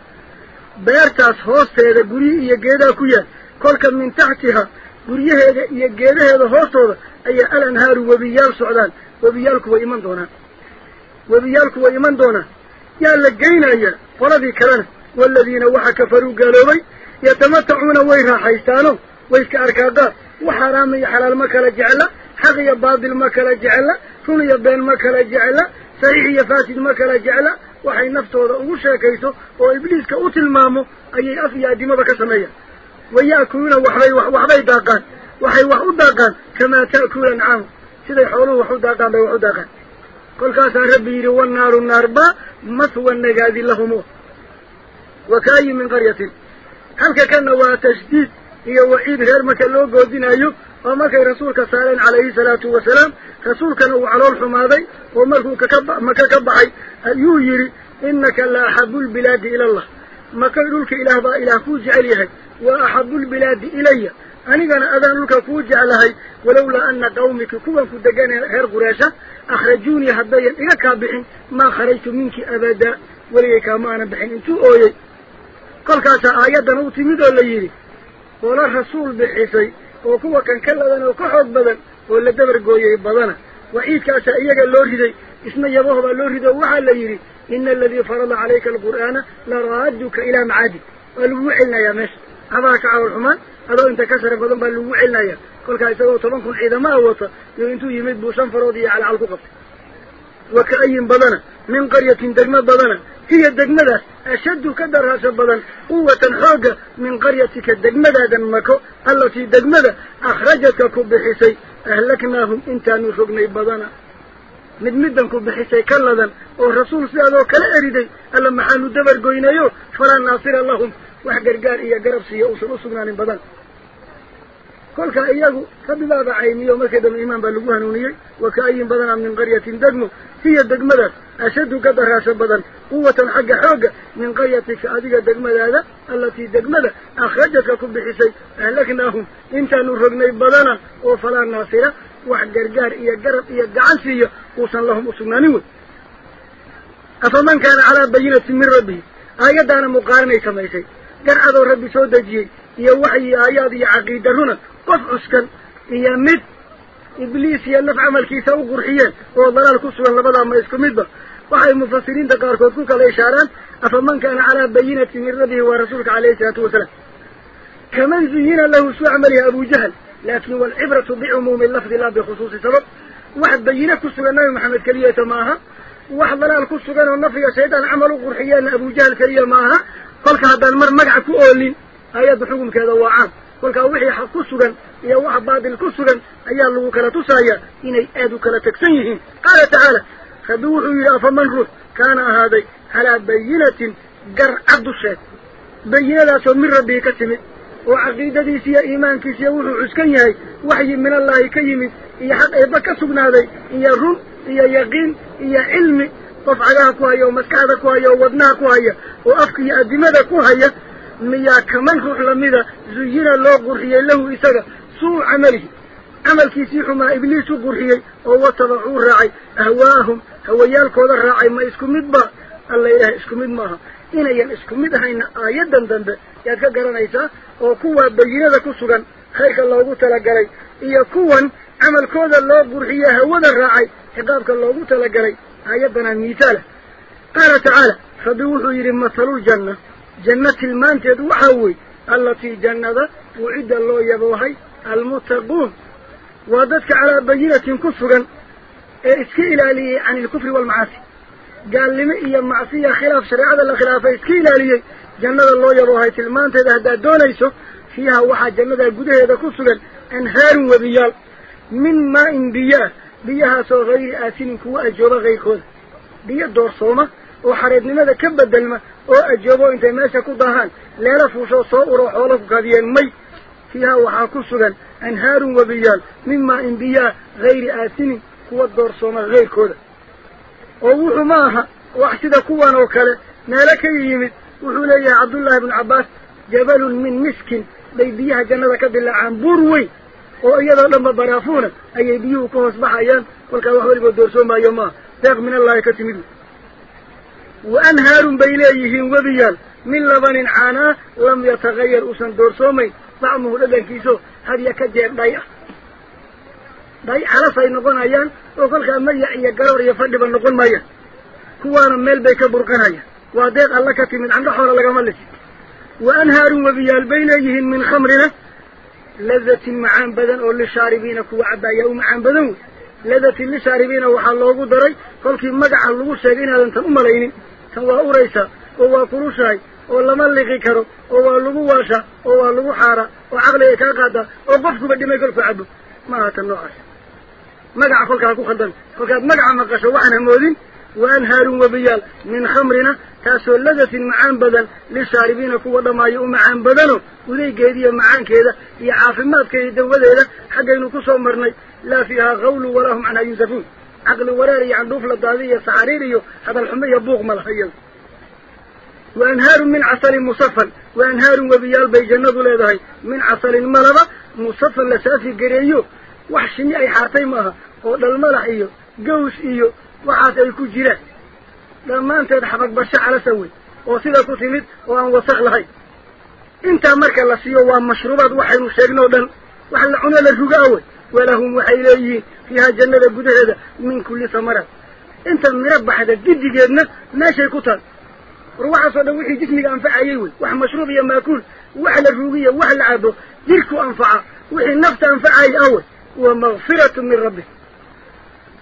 بيرتاس هوست هذا قريو إيا قيدا كويا. كلك من تحتها قريو هذا إيا قيدا هذا هوست هذا. أي الأنهار وبيال سعدان. وبيالك وإيمان دونا. وبيالك وإيمان دونا. يا لقينا إيا فرضي كران والذين وحكفروا قالوا بي. يتمتعون ويها حيستانو. ويسك أركاقات وحرام يحلال مكلا جعله حق يباطل مكلا جعله كل يبين مكلا جعله؟ صحيح يفاسد مكلا جعله وحي نفسه وضعه شاكيته وإبليس كأوتي المامو أي أفيا دمبك سمية. ويأكلون وحي وحبي داقان وحي وحو داقان كما تأكل نعام كذا يحولون وحو داقان بي داقان. قل كاسا ربي والنار النار با مثوى النقاذ لهم وكأي من قرية. هل كأن هو تشديد iyo waciid reer marka loo goodinayo oo markay rasuulka saareen calayhi salaatu wasalaam rasuulkana uu calool xumaaday oo markuu kaka maka ka baxay ayuu yidhi innaka la axabu lbilaadi ila allah makay dhulka ilaah baa ilaah kuu jecel yahay wa axabu lbilaadi ilaya anigana adaan dhulka kuu jeclahay walowlaa ana qawmiki kuwan ku degan reer qureesha akhrajuunii haddayan iga kaa bixin maa kharajtu minki abadaa weligay kaama aanan bixin intuu ooyey kolkaasaa aayaddan u timid oo la yidhi ولا رسول بحسي وكوا كان كلاذن وكحب بدن ولا دبر جويه بدنه. وإيه كاش أيق اللوردي اسمه يبوه باللوردي وعلى يري. إن الذي فرض عليك القرآن لرادك إلى معادي الوعلنا يا مش أباك على الرحمن هذا أنت كسر بدن بالوعلنا يا. كل كايس هو طبعا إذا ما وصل يوينتو يمد بوشان فراضي على القفص وكأي بدنه. من قرية دجمة بدنه. Quwatan xoogga min qaryatika degmadaadan mako allatii degmada akhrajadka ku bixisay ahlaknaahum intaanu rognay badana mid middan ku bixisay ka ladan oo rasuul sidaadoo kala eriday alla maxaanu dabar goynayo falaa naasira lahum wax gargaar iyo garab siiya uusan u sugnaanin badan caymiyo markii dambe iimaan baa lagu hanuuniyey wa ka-ayin badana min qaryatin degmo hiya degmadaas ashaddu ka daraasho badan quwatan xagga xoogga min qaryatika adiga degmadaada allatii degmada akhrajadka ku bixisay ahlaknaahum intaanu rognay badana oo falaa naasira wax gargaar iyo garab iyo gacan siiya uusan lahum u sugnaanin wey afaman kaana calaa bayinatin min rabbihi aayaddaana muqaaranay samaysay garcadoo rabbi soo dejiyey يا وحي آيات يا عقيدة هنا قف عسكن هي مد إبليس يا اللي فعمل كيسا وقرحيا هو الضلال كسوا اللي بدأ ما يسكم مدبا وحي المفسرين دقار كوكوك على أفمن كان على بينة من ربه ورسولك عليه الصلاة والسلام كمن زين له سوء عمله أبو جهل لكن والعبرة بعموم اللفظ لا بخصوص سبب واحد بينة كسوا النبي محمد كلية معها واحد ضلال كسوا يا سيدان عمل قرحيا أبو جهل كلية معها قال هذا المر مقع كؤولين ايات حكم كذا وعام كل كوحي حق سغن يا وح باطل كسغن ايا لو كلا تسايا إني آدو كلا تكسيه قال تعالى خذوه إلى فمن رد كان هذا على بينة قر عبد الشيخ. بينة لا من ربي كسم وعقيدتي سيا إيمان كي سي وح عسكن وحي من الله كيمي. يا حق ايبا كسغن هذا. يا رب يا يقين يا علم طفعها كوايا ومسكها كوايا وودناها كوايا. وافقي أدمها كوايا. Miyaa kaman ruux lamida zuyina loo qurxiyey lahu isaga suu camalihi camalkiisii xumaa ibliis u qurxiyey oo watabacuu raacay ahwaahum hawayaalkooda raacay ma isku mid ba alla ilaah isku mid maaha inayan isku mid ahayna aayaddan dambe yaad ka garanaysaa oo kuwa bayinada ku sugan khayrka loogu talagalay iyo kuwan camalkooda loo qurxiye hawada raacay ciqaabka loogu talagalay aayaddanaa miitaalah qaala tacaala rabbi wuxuu yidhi mathaluljanna tilmaanteed waxaa wey allatii jannada wucidda loo yaboohay almuttaquun waa dadka calaa bayinatin ku sugan ee iska ilaaliyey can ilkufri waalmacaasi gaalnimo iyo macsiya khilaaf shareecada la khilaafay iska ilaaliyey jannada loo yaboohay tilmaanteeda haddaad doonayso fiiha waxaa jannadaa gudaheeda ku sugan anhaarun webiyaal min maa-in biyaah biyahaasoo hayri aasinin kuwa ajooba kayrkooda biyo وحريد نمدا كبدل ما أو اجوبو انت ماشا كضهان لا فوشو صورو حولك كذي المي فيها وحا كسغن انهار وبيال مما انبياء غير آسني قوة دور صوم غير كود ووحو ماها واحسد قوة نوكال نالك يمد وحولي عبد الله بن عباس جبل من مسك بيديها بيها جندا كبلا عن بروي أو لما برافونا اي بيوكو اصبح أيام والكا وحولي قوة دور صوم أيام من الله كتمدو wa anhaarun bay leeyihiin webiyaal min labanin caanaa lam yatagayar uusan doorsoomayn dacmuhu dhadhankiiso hadya ka jeer dhay ah dhay calas ay noqonayaan oo kolkaa mayac iyo garoor iyo fadhiba noqon maayaan kuwaana meel bay ka burqanayaan waa deeq alla ka timid candho xoola lagama lisi wa anhaarun webiyaal bay leeyihiin min khamrina ladatin macaan badan oo ladatin lishaaribiina waxaa loogu daray kolkii magaca lagu sheegay inaadan tan u malaynin. Tan waa uraysaa oo waa kulushahay oo lama liqi karo oo waa lagu waashaa oo waa lagu xaaraa oo caqliga kaa qaadaa oo qofkuba dhimay kolku cabo ma aha tan noocaas. Magaca kolkaa ku khaldan. Kolkaad magaca maqasho waxaan hamoodin wa anhaarun webiyaal min khamrina taasoo ladatin macaan badan lishaaribiina kuwa dhamaayo u macaan badano udeygeediiyo macaankeeda iyo caafimaadkeeda dawadeeda xaggaynu ku soo marnay fiihaa qawlu walaa hum canhaa yunsafuun caqli wareer iyo candhuuf la daadi iyo saxariir iyo hadal xumo iyo buuq ma laha iyada wa anhaarun min casalin musafan wa anhaarun webiyaal bay jannadu leedahay min casalin malaba musafan la saafi gareeyo wax shini ay xaartay maaha oo dhalmalax iyo gaws iyo waxaas ay ku jiraan dhammaanteed xabag barsho calasa wey oo sida ku timid oo ولهم وحيليه فيها جنة قدرة من كل ثمرة. أنت مربع هذا جدي جدنا ماشي كتل روح صدق وحي جسمك أنفع أيوه وح مشروبية ما يكون وح الروغية وح العادو جلكو أنفع. وحي النفط أنفع أي أول. ومغفرة من ربه.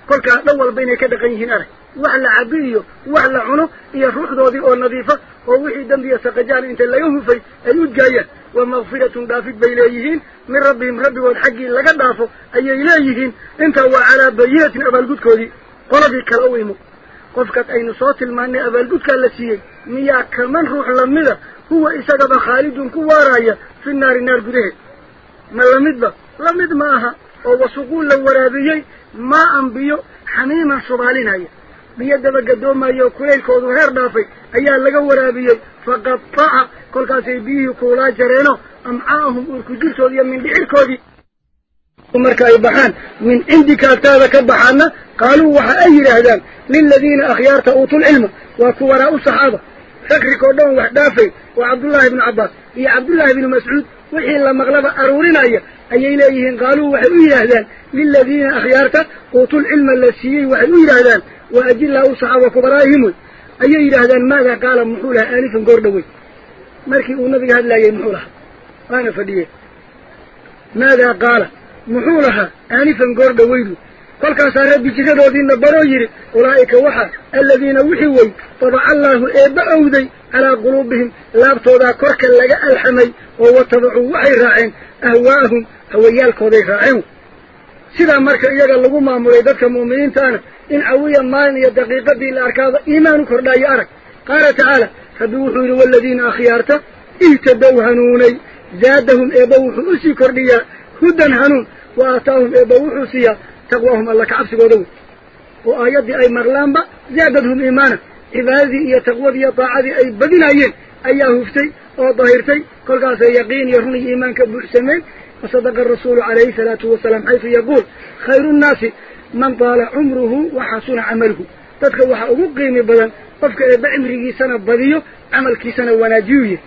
كلك أول بين كده غيه ناره وح العبية وح العنو هي الروح دوذي أو النظيفة ووحي دمدي سقجان أنت لا يهفي أيوه جاية. ومغفرة دافت بين من ربهم. ربي والحق لك دافو أي إلهيهين إنت هو على بيئة أبل القدك ودي قربك الأويمو قفكت أي نصات المعنى أبا القدك اللسيه مياك من روح لمدة. هو إساقب خالد كوارايا في النار النار قده ما لمده لمد ماها. ووسقول لو ورابيه ما أنبيه حميما شبالين أيه بيده قدوم ما يوكليل كودو هير دافي أيها لغا ورابية. فقطع كل كاسي بيه كولا جرينو. امعاهم الكجرسو يمن بحير كودي. ومركا يبحان. من عندك التالة كبحانا. قالوا وحا أي رهدان. للذين أخيار تأوتوا العلم. وكوراء الصحابة. فكري كودون وحدافي وعبد الله بن عباس. يا عبد الله بن مسعود. وحي الله مغلبة أرورين آية. أي إليهن قالوا وحلو إلى أهلان للذين أخيارك قوتوا العلم اللسيين وحلو إلى أهلان وأجل له صحابة كبرائهم. أي هذا ماذا قال محولها آلفا قردوي مركي النبي هذا لا يمحولها أنا فدية. ماذا قال؟ محولها آلفا قردوي قال كاسا ربي جسد وذين برويري أولئك وحا. الذين وحيوي طبع الله إبعو ذي على قلوبهم. لا بطودا كركا لقاء ألحمي. وهو وحي راعين. أهواهم. هو يالكو ذي راعين. سيدا مركا إياقا لغو ما مريدتك مؤمنين تانا. إن عويا مال يا دقيقة دي إيمان كردا يارك قال تعالى فدوحوا الذين أخيارته اهتدوا هنوني زادهم إبوحوا أسي كردية هدى هنون وآتاهم إبوحوا سيا تقواهم الله كعبس قدو وآيات أي مغلامة زادهم إيمانا. إبازي إيا تقوى يا طاعة أي بدنايين أيها هفتي أو ظاهرتي. قل قاس يقين يهوني إيمانك بحسمين وصدق الرسول عليه الصلاة والسلام حيث يقول خير الناس من طال عمره وحسن عمله. تدخل وحا أبقي من بدن تدخل بعمره سنة بذيه عملك سنة وناجيوه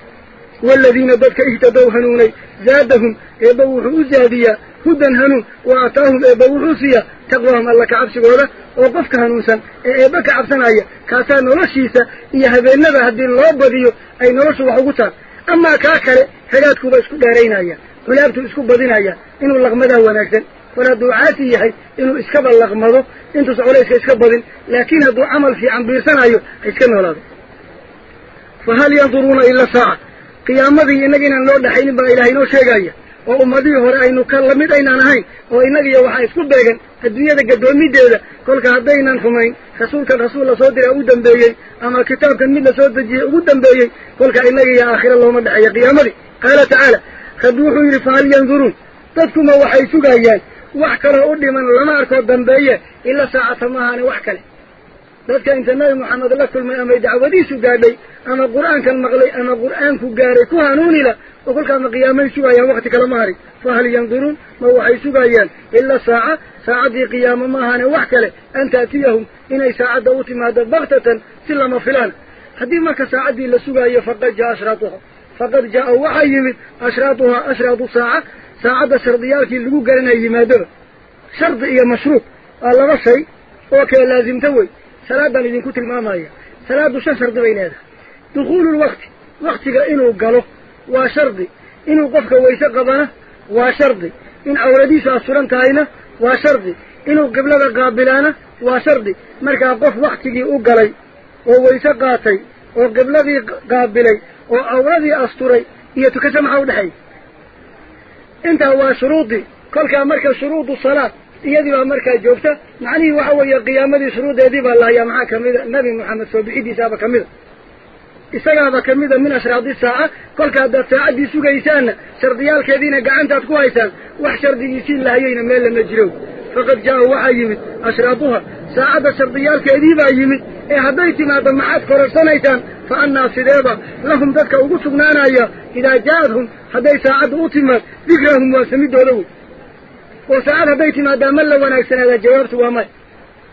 والذين بذك اهتدوا هنوني زادهم يبوح أزادية هدى هنون وعطاهم يبوح أسية تقوهم الله كعبس قولة وقفك هنوسا يبك عبسنا أي كاسا نرشيسا إيها ذي النبا هدي الله بذيه أي نرشو وحقوسا أما كاكري حياتك بأسكو دارين أي قلابتو بأسكو بذين أي إنو اللغمدة هو ناكسن. Dheeraynaya culaabtuu isku badinaya inuu laqmadaa wanaagsan war hadduu caasi yahay inuu iskaba laqmado intuusa culayska iska badin laakiin hadduu camal fiican biirsanayo ha iska noolaado fa hal yanduruuna ila saaca qiyaamadii innaga inaan loo dhaxaynin baa ilahay inoo sheegaya oo ummadihii hore aynu ka lamid aynaan ahayn oo innagiyo waxaa isku beegan adduunyada gaddoomideeda kolka haddaynan rumayn rasuulkan rasuul lasoo diraa u dambeeyey ama kitaabkan mid lasoo dejiyey ugu dambeeyey kolka innaga iyo aakhiro looma dhexeeya qiyaamadii qaala tacaala rabbi wuxuu yidhi fahal yanduruun dadkuma waxay sugayaan وحكرة أولي من الأمارك والدنبية إلا ساعة مهانة وحكرة لذلك أنت نبي محمد الله كل من أمي دعوديسه قابي أما القرآن كالمغلي أما القرآن كالقاري كهانون إلا وقل كما قيامي سوايا وقتك المهري فهل ينظرون ما هو حيث قايا إلا ساعة ساعة دي قيامة مهانة وحكرة أن تأتيهم إني ساعة دوتي مادة بغتة سلما فلان حديما كساعة دي لسوايا فقد جاء أشراطها فقد جاء وحيمت أشراطها أشراط ساعة ساعد شرطيات اللي قلنا يمادر. شرط هي مشروط. الله رشي أوكي لازم توي. سلاد اللي ينكت المامية سلاد وش شرط بينها دخول الوقت. وقت إنه قاله. وشرط إنه قفك ويسقبنا وشرط إن أولادي سأسران تاينا وشرط إنه قبل قابلانا وشرط مركا قف وقت جي أقلي وويسقاتي وقبل قابلي. وأولادي أسطري هي تكتم عودحي intaa waa shuruudii kolkaa marka shuruudu salaad iyadii baa markaa joogta macnihii waxa weeye qiyaamadii shuruudeedii baa lahayaa maxaa kamida nebi moxamed soo bixidiisaaba kamida isagaaba kamida min ashraadi saaca kolka haddaad saacaddii sugaysaanna shardiyaalkeediina gacantaad ku haysaan wax shardigiisii lahayeyna meel lama jiro فقد جاءوا وحي يمد. أشرابها ساعد شرطيالك إذيبا يمد. إيه هديت ما دمعات كورسانيتان فأنا سيديبا. لهم ذلك أغسق نانايا إذا جاءتهم هدي ساعد أوتما. ذكرهم واسمدوا له وساعد هديت ما دامل لونا إكسان إذا جوابت وامي.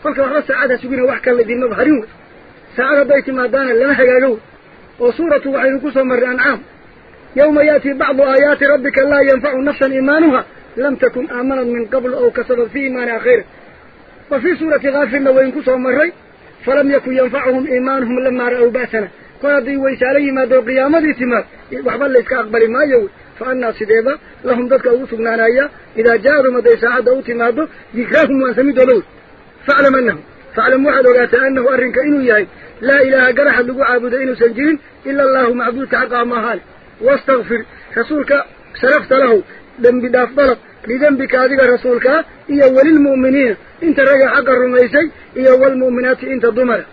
فقال الله ساعد سبينا وحكا الذي مظهرون ساعد هديت ما دانا لنا حقالوه وصورة وحي نقصة مرعان عام يوم يأتي بعض آيات ربك لا ينفع نفسا إيمانها. لم تكن آمنت من قبل أو كسبت في إيمانها خير. وفي سورة غافر لو ينكسهم الرأي فلم يكن ينفعهم إيمانهم لما رأوا بأسنا. قادوا ويس عليه ما دو قيامة إتمار وحبال ليس كأقبل ما يوي فأنا سيديبا لهم دك أوسقنا نايا إذا جاروا مدى سعادة أوتمادو يكراهم وانسمي دولوت فأعلم أنهم. فأعلم واحد وقاتا أنه أرنك إنو ياهي لا إله قرح لقو عابد إنو سنجرين. إلا الله معبود تعقى مهال. واستغفر. رسولك سرفت له. دم بداف بلط dembi dhaaf dalab lidembika adiga rasuulkaa iyo welilmu'miniina inta raga xaqa rumaysay iyo walmu'minaati inta dumara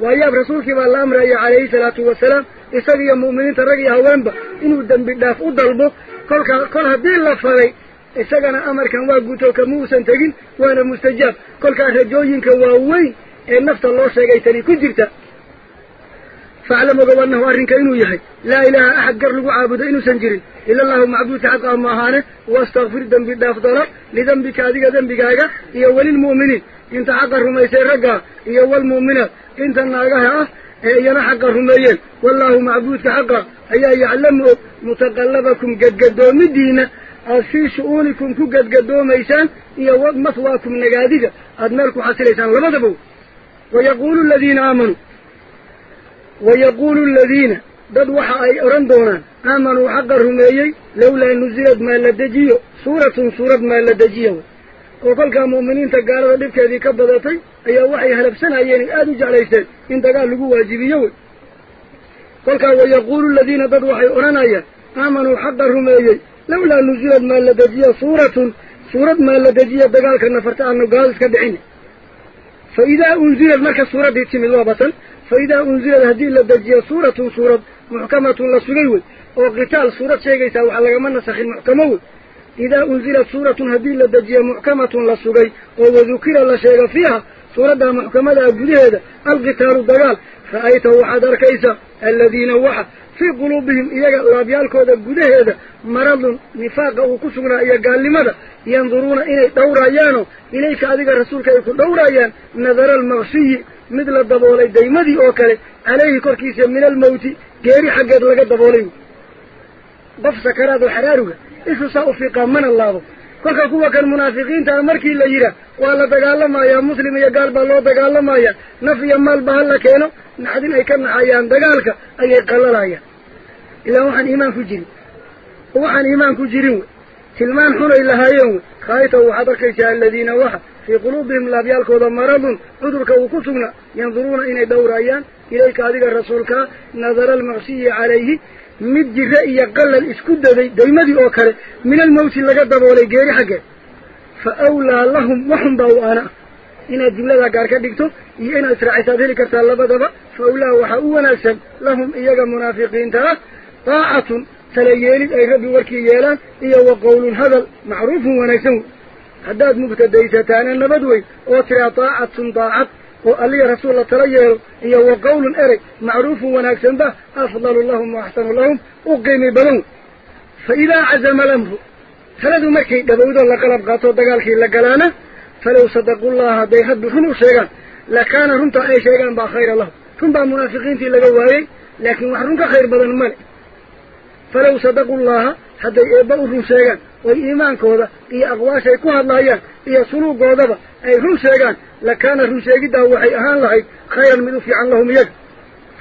waayaab rasuulkii baa la amraya calayhi salaatu wasalaam isaga iyo mu'miniinta rag iyo haweenba inuu dembi dhaaf u dalbo kolkaa kol haddii la faday isagana amarkan waa guto kama uusan tegin inuu yahay laa ilaaha axad gar lagu caabudo inuusan jirin ila allahu macbuudka xaqaa ma ahaane wastakfir dembi dhaaf dalab lidembika adiga dembigaaga iyo welilmu'miniin inta xaqa rumaysay raggaa iyo walmu'minaat inta naagaha ah ee iyana xaqa rumeeyeen wallaahu macbuudka xaqa ayaa yaclamu og mutaqallabakum gadgadoomidiina aad fii shu'uunikum ku gadgadoomaysaan iyo maswaakum nagaadiga aad meel ku xasilaysaan labadaba wayaquulu aladiina aamanuu lawlaa nusilad maa la dejiyo suuratun suurad maa la dejiya way oo kolkaa mu'miniinta gaalada dhibkeedii ka badatay ayaa waxay halabsanayeen ay aada u jeclaysteen in dagaal lagu waajibiyo wey kolkaa wayaquulu aladiina dad waxay odhanayaan aamanuu xaqa rumeeyey lawlaa nusilad maa la dejiya suuratun suurad maa la dejiya dagaalka nafarta aanu gaal iska dhicin fa idaa unzilad marka suuraddii timid waa batan فإذا أنزل هذه الدجية صورة صورة محكمة لسليو وقتال صورة شيئا وعلى من نسخ المحكمة. إذا أنزل صورة هذه الدجية محكمة لسليو وذكر الله شيء فيها صورة محكمة لأجل هذا القتال الدجال فأيته وحد الكيسة الذين وحد. Nifaaqa uu ku sugnaa iyo gaalnimada yanduruuna inay dhowrayaanoo ilayka adiga rasuulka ay ku dhowrayaan nadara almaqshiyi mid la daboolay daymadii oo kale calayhi korkiisa min almawti geeri xaggeed laga daboolay qof sakaraad oo xaraaruga ishu saa u fiiqaa mana laabo kolka kuwa kan munaafiqiintaa markii la yidhaah waa la dagaalamayaa muslim iyo gaal baa loo dagaalamayaa naf iyo maalba ha la keeno naxdin ay ka naxayaan dagaalka ayay qallalayaan ilaa waxaan iimaan ku jirin waxaan iimaan ku jirin wey tilmaan xunay lahaayeen wey raayta waxaad arkaysaa aladiina waxa fii quluubihim laabyaalkooda maradun cudurka uu ku sugna yanduruuna inay dhowraayaan ilayka adiga rasuulkaa nadara almaqshiyi calayhi مدي رأي قل الإسكود داي داي مدي أوكره من الموت اللي قدب ولي جاري حقا فأولى لهم وهم باو أنا إنا الجملة دا قارك ديكتو إينا إسرع إسابيري كرتا اللبا دبا فأولى وحاو ونالسل لهم إياقا منافقين ترى طاعة تلييني أي ربي وركي يالا إياو قول هذا معروف ونالسل حداد مبتدئي ستانا نبدوي أوترى طاعة طاعة وقال لي رسول الله تليه هي قول أري معروف ونكسن به أفضل اللهم وأحسن اللهم وقيمي بلون. فإذا عزم لمه ثلاث مكي دبود الله قلب قاطو دقال كي لقلانا فلو صدقوا الله بيهد بخنو شيئا لكان رمتا أي شيئا با خير الله. ثم با منافقين في لقوهي لكن وحرمك خير بدن المال فلو صدقوا الله حتى يبقوا رمتا iimaankooda iyo aqwaashay ku hadlaayaan iyo suluugoodaba ay run sheegaan lakaana run sheegiddaa waxay ahaan lahayd khayran mid u fiican lahum iyaga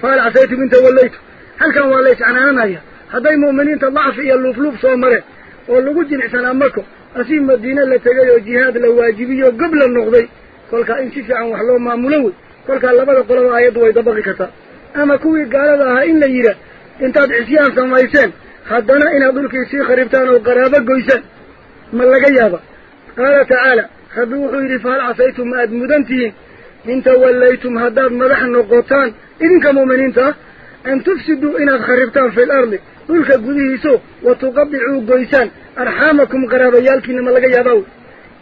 fahal casaytum in tawallaytu halkan waa la iscanaananaya hadday mu'miniinta dacfi iyo luufluuf soo mareen oo lagu jilicsanaa mako asii madiine la tegay oo jihaad la waajibiyo gob la noqday kolkaa in si fiican wax loo maamulo wey kolkaa labada qolaba aayaddu way dabaqi kartaa ama kuwii gaalada ahaa in la yidhaah intaad cisyaan samayseen حدنا إن أدرك يسير خريبتان وقرابة قويسة ما لقيابة قال تعالى خذوه رفال عصيتم أدمدنتين إن توليتم هداد مدح النقوطان إنك مؤمن انت أن تفسدوا إن أدخريبتان في الأرض ذلك قديه سوء وتقبعوا قويسان أرحامكم قرابة يالكين ما لقيابة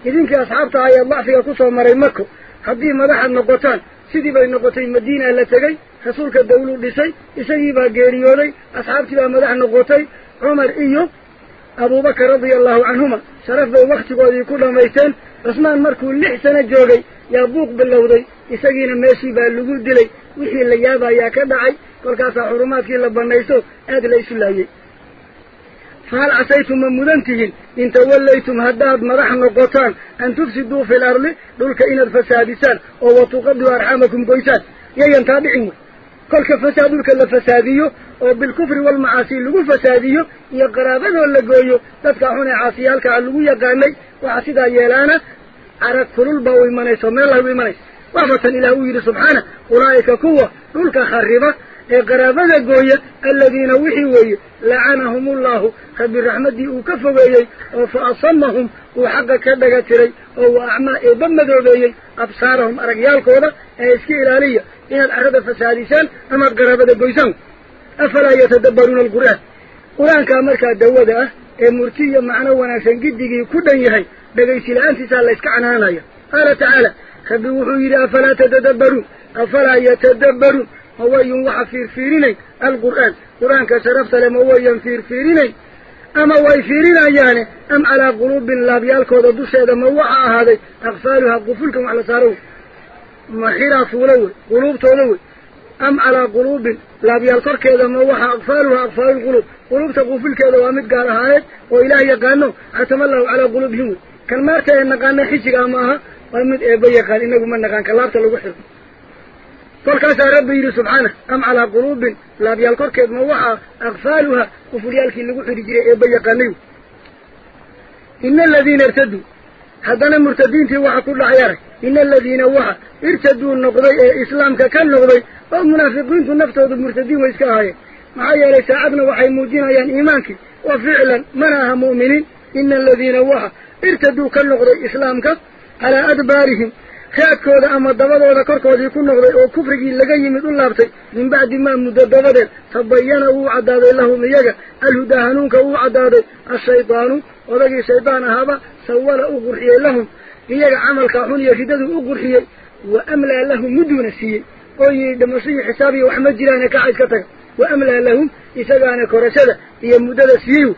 إذنك أصحابتها يا الله فيك صوى مريمكو حديه مدح النقوطان bay noqotay madiina la tegey rasuulka dawluu dhisay isagii baa geeriyooday asxaabtii baa madax noqotay cumar iyo abuubakar radia allahu canhuma sharaf bay wakhtigoodii ku dhammaysteen cusmaan markuu lix sano joogay yaa buuq bilowday isagiina meeshii baa lagu dilay wixii la yaaba ayaa ka dhacay kolkaasaa xurumaadkii la bannayso aad la isu laayey فهل عسيتم من مدنتهن إن توليتم هداد مرحن القطان أن تفسدوا في الأرض للك إن الفسادسان أو تقبلوا أرحامكم قيسان يين تابعين كل فساد لك لفساديه أو بالكفر والمعاصي لك فساديه يقرابنه لقويه تدكا هنا عاصيالك علوه يقامي وعصيدا يلانا. عرق كل البوي منيس ومن الله بمنيس وعفة إلهوه سبحانه أولئك كوة للك خربة. Xaqa ka dhaga tiray oo wa acmaa eebba madoobeeyey absaarahum aragyaalkooda ee iska ilaaliya inaad carrada fasaadisaan amaad qaraabada goysaan afalaa yatadabbaruuna alqur'aan qur-aankaa markaa dawada ah ee murti iyo macno wanaagsan giddigii ku dhan yahay dhegaysi la-aantiisaa la yska canaanaya qaala tacaala rabbi wuxuu yidhi afalaa tatadabbaruun afalaa yatadabbaruun ma wayan waxa fiirfiirinayn alqur'aan qur-aanka sharafta le ma wayan fiirfiirinayn ama way fiirinayaane am calaa quluubin laabyaalkooda dusheeda ma waxa ahaaday akfaaluhaa qufulkan wax la saaro wey ma xiraa fuula wey quluubtooda wey am calaa quluubin laabyaal korkeeda ma waxa akfaaluhaa akfaalulquluub quluubta qufulkeeda waa mid gaar ahaaneed oo ilaah yaqaano xatama allahu calaa quluubihim wey kan maarta ee naqaana xijigaa ma aha waa فالكاسة ربي سبحانه أم على قلوب لا بيالكور كيد موحا أغفالها وفريالك اللي قلت رجري إبايا قانيو إن الذين ارتدوا حدنا مرتدين في واحد كل عياره إن الذين وحا ارتدوا النقضي إسلام ككل نقضي أو منافقين تنفتوا ضد مرتدين وإسكاهاية معايا ليس عبنا وحي موجين عيان إيمانك وفعلا منها مؤمنين إن الذين وحا ارتدوا كل نقضي إسلامك على أدبارهم oo kufrigii laga yimid u laabtay min bacdi maa muddo dabadeed tabayana wuu caddaaday lahum iyaga alhudaa hanuunka wuu caddaaday ashaydaanu odagii shaydaan ahaaba sawala u qurxiyey lahum iyaga camalkaa xun iyo ridaduu u qurxiyey wa amlaa lahum mudduuna siiyey oo yidhi dhimashadii xisaabiya wax ma jiraane kaca iska taga wa amlaa lahum isagaana korashada iyo muddada siiyey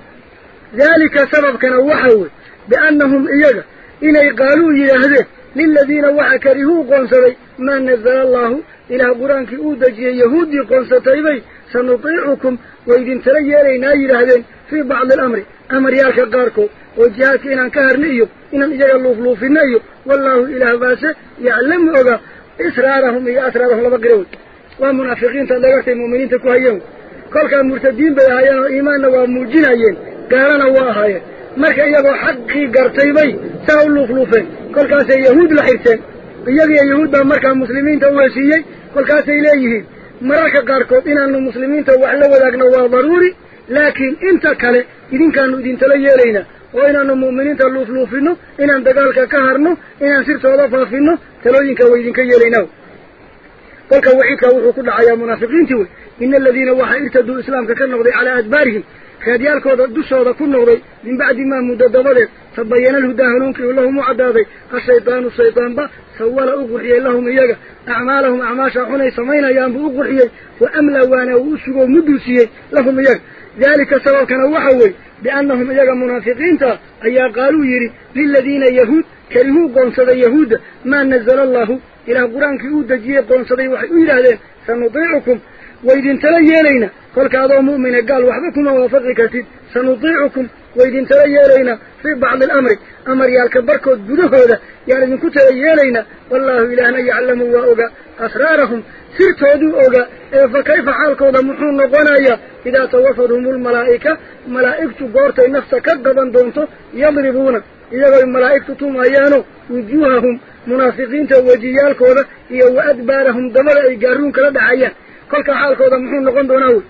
daalika sababkana waxa wey biannahum iyaga inay qaaluu yidhaahdeen للذين وعكره قنصري ما نزل الله إلى قرآن كؤود جي يهودي قنصري بي. سنطيعكم وإذن تريالي نايل هذين في بعض الأمر. أمر ياشا قاركو وجهات إنا كهر نيو إنا مجال اللوفلو في نيو والله إلى باسه يعلم أغا إسرارهم إيا أسرارهم لبقرون ومنافقين تدقات المؤمنين تكوهيون كل كان مرتدين بيهايان وإيمان ومجين هايين. قارنا واهايين مركا يبو حقي قرتي بي. سهو اللوفلو فيه kolkaasay yahuud la xirteen iyagiyo yahuud baa markaa muslimiinta u heshiiyey kolkaasay leeyihiin mararka qaarkood inaanu muslimiinta wax la wadaagno waa daruuri laakiin inta kale idinkaanu idintala yeelaynaa oo inaanu mu'miniinta luufluufinno inaan dagaalka ka harno inaan sirtooda faafinno talooyinka way idinka yeelaynaa kolka waciidkaa wuxuu ku dhacayaa munaafiqiintii wey ina aladiina waxa irtaduu islaamka ka noqday calaa adbaarihim raadyaalkooda dushooda ku noqday min bacdi maa muddo dabadeed فبين الهدى هنونك ولهم عدادي الشيطان الشيطان با سوال أغرية لهم إياك. أعمالهم أعماشا حني سمين أيام بأغرية وأملا وأنا وأسقوا مدوسية لهم إياك. ذلك سواء كان وحوي بأنهم إياك منافقين تا. أيا قالوا يري للذين يهود. كرهوا قنصد يهود. ما نزل الله. إلى قرآن كيود دجية قنصد وحيوه لهذه سنضيعكم. وإذن تلي يلينا قل كاذا مؤمن قال وحبكم وفقكت سنضيعكم. ويدين تلايالينا في بعض الأمر. أمر يالك بركو الدوده هذا يالي منكو تلايالينا والله إلهنا يعلموا وأوغا أسرارهم. سرطودوا أوغا. فكيف حالك ذا محون نغنايا إذا توفدهم الملائكة ملائكة قورت النفس كدبان دونتو يضربون. إذا قلوا الملائكة توم أيانو وجوههم. منافقين توجيالكو ذا إيوه إيا وأدبارهم دمر إيقارون كلا دعايا. كل حالكو ذا محون نغن دوناول